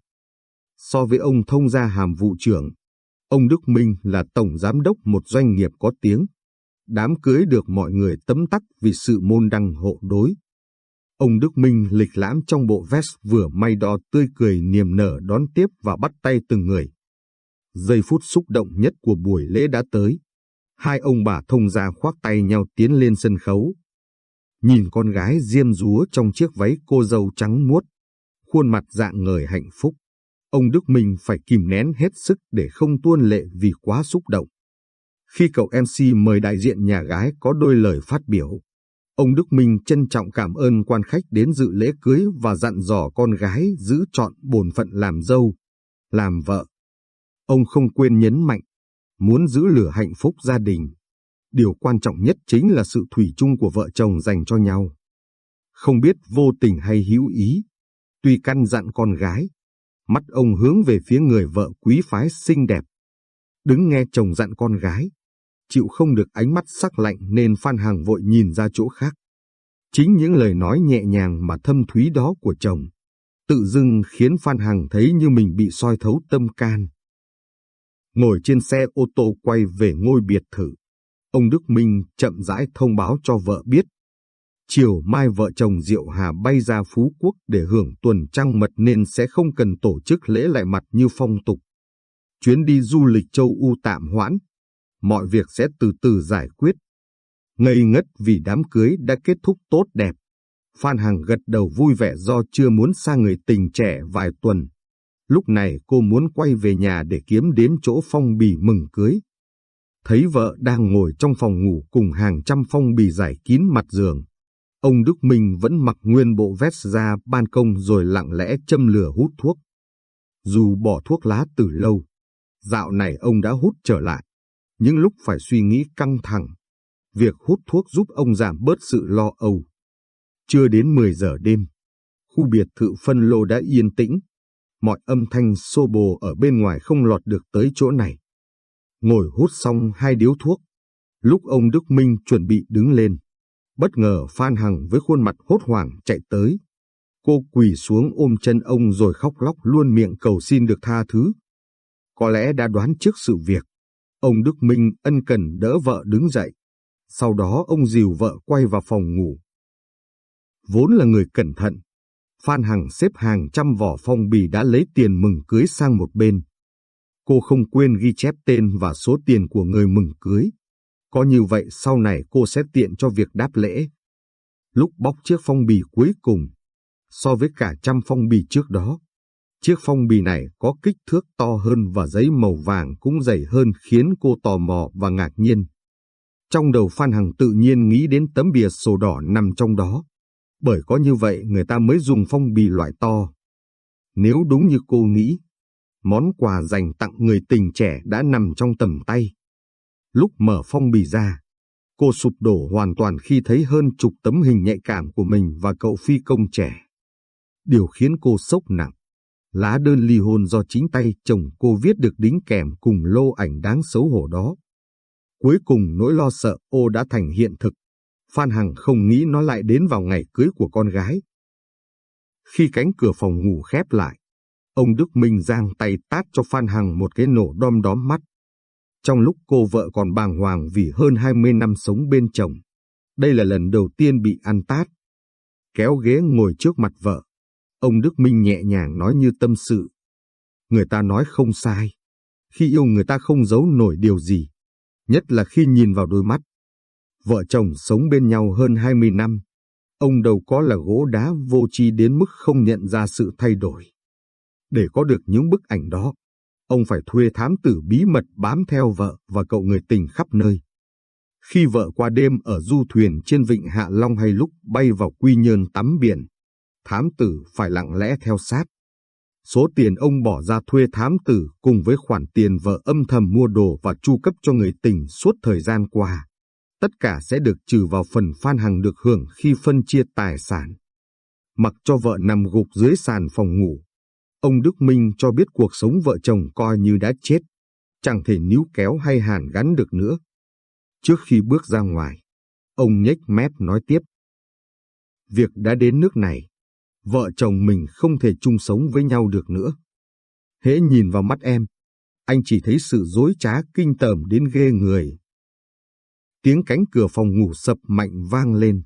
So với ông thông gia hàm vụ trưởng, ông Đức Minh là tổng giám đốc một doanh nghiệp có tiếng. Đám cưới được mọi người tấm tắc vì sự môn đăng hộ đối. Ông Đức Minh lịch lãm trong bộ vest vừa may đo tươi cười niềm nở đón tiếp và bắt tay từng người. Giây phút xúc động nhất của buổi lễ đã tới. Hai ông bà thông gia khoác tay nhau tiến lên sân khấu. Nhìn con gái diêm rúa trong chiếc váy cô dâu trắng muốt, khuôn mặt dạng người hạnh phúc. Ông Đức Minh phải kìm nén hết sức để không tuôn lệ vì quá xúc động. Khi cậu MC mời đại diện nhà gái có đôi lời phát biểu, ông Đức Minh trân trọng cảm ơn quan khách đến dự lễ cưới và dặn dò con gái giữ chọn bổn phận làm dâu, làm vợ. Ông không quên nhấn mạnh, muốn giữ lửa hạnh phúc gia đình. Điều quan trọng nhất chính là sự thủy chung của vợ chồng dành cho nhau. Không biết vô tình hay hữu ý, tuy căn dặn con gái, mắt ông hướng về phía người vợ quý phái xinh đẹp. Đứng nghe chồng dặn con gái, chịu không được ánh mắt sắc lạnh nên Phan Hằng vội nhìn ra chỗ khác. Chính những lời nói nhẹ nhàng mà thâm thúy đó của chồng, tự dưng khiến Phan Hằng thấy như mình bị soi thấu tâm can. Ngồi trên xe ô tô quay về ngôi biệt thự, ông Đức Minh chậm rãi thông báo cho vợ biết. Chiều mai vợ chồng Diệu Hà bay ra Phú Quốc để hưởng tuần trăng mật nên sẽ không cần tổ chức lễ lại mặt như phong tục. Chuyến đi du lịch châu U tạm hoãn, mọi việc sẽ từ từ giải quyết. Ngây ngất vì đám cưới đã kết thúc tốt đẹp. Phan Hằng gật đầu vui vẻ do chưa muốn xa người tình trẻ vài tuần. Lúc này cô muốn quay về nhà để kiếm đến chỗ phong bì mừng cưới. Thấy vợ đang ngồi trong phòng ngủ cùng hàng trăm phong bì giải kín mặt giường. Ông Đức Minh vẫn mặc nguyên bộ vest ra ban công rồi lặng lẽ châm lửa hút thuốc. Dù bỏ thuốc lá từ lâu, dạo này ông đã hút trở lại. Những lúc phải suy nghĩ căng thẳng, việc hút thuốc giúp ông giảm bớt sự lo âu. Chưa đến 10 giờ đêm, khu biệt thự phân lô đã yên tĩnh. Mọi âm thanh xô bồ ở bên ngoài không lọt được tới chỗ này. Ngồi hút xong hai điếu thuốc, lúc ông Đức Minh chuẩn bị đứng lên. Bất ngờ Phan Hằng với khuôn mặt hốt hoảng chạy tới. Cô quỳ xuống ôm chân ông rồi khóc lóc luôn miệng cầu xin được tha thứ. Có lẽ đã đoán trước sự việc. Ông Đức Minh ân cần đỡ vợ đứng dậy. Sau đó ông dìu vợ quay vào phòng ngủ. Vốn là người cẩn thận, Phan Hằng xếp hàng trăm vỏ phong bì đã lấy tiền mừng cưới sang một bên. Cô không quên ghi chép tên và số tiền của người mừng cưới. Có như vậy sau này cô sẽ tiện cho việc đáp lễ. Lúc bóc chiếc phong bì cuối cùng, so với cả trăm phong bì trước đó, chiếc phong bì này có kích thước to hơn và giấy màu vàng cũng dày hơn khiến cô tò mò và ngạc nhiên. Trong đầu Phan Hằng tự nhiên nghĩ đến tấm bìa sổ đỏ nằm trong đó, bởi có như vậy người ta mới dùng phong bì loại to. Nếu đúng như cô nghĩ, món quà dành tặng người tình trẻ đã nằm trong tầm tay. Lúc mở phong bì ra, cô sụp đổ hoàn toàn khi thấy hơn chục tấm hình nhạy cảm của mình và cậu phi công trẻ. Điều khiến cô sốc nặng, lá đơn ly hôn do chính tay chồng cô viết được đính kèm cùng lô ảnh đáng xấu hổ đó. Cuối cùng nỗi lo sợ ô đã thành hiện thực. Phan Hằng không nghĩ nó lại đến vào ngày cưới của con gái. Khi cánh cửa phòng ngủ khép lại, ông Đức Minh giang tay tát cho Phan Hằng một cái nổ đom đóm mắt. Trong lúc cô vợ còn bàng hoàng vì hơn 20 năm sống bên chồng, đây là lần đầu tiên bị ăn tát. Kéo ghế ngồi trước mặt vợ, ông Đức Minh nhẹ nhàng nói như tâm sự. Người ta nói không sai, khi yêu người ta không giấu nổi điều gì, nhất là khi nhìn vào đôi mắt. Vợ chồng sống bên nhau hơn 20 năm, ông đâu có là gỗ đá vô tri đến mức không nhận ra sự thay đổi. Để có được những bức ảnh đó, ông phải thuê thám tử bí mật bám theo vợ và cậu người tình khắp nơi. Khi vợ qua đêm ở du thuyền trên vịnh Hạ Long hay lúc bay vào Quy Nhơn tắm biển, thám tử phải lặng lẽ theo sát. Số tiền ông bỏ ra thuê thám tử cùng với khoản tiền vợ âm thầm mua đồ và chu cấp cho người tình suốt thời gian qua. Tất cả sẽ được trừ vào phần Phan Hằng được hưởng khi phân chia tài sản. Mặc cho vợ nằm gục dưới sàn phòng ngủ, Ông Đức Minh cho biết cuộc sống vợ chồng coi như đã chết, chẳng thể níu kéo hay hàn gắn được nữa. Trước khi bước ra ngoài, ông nhếch mép nói tiếp. Việc đã đến nước này, vợ chồng mình không thể chung sống với nhau được nữa. Hễ nhìn vào mắt em, anh chỉ thấy sự dối trá kinh tởm đến ghê người. Tiếng cánh cửa phòng ngủ sập mạnh vang lên.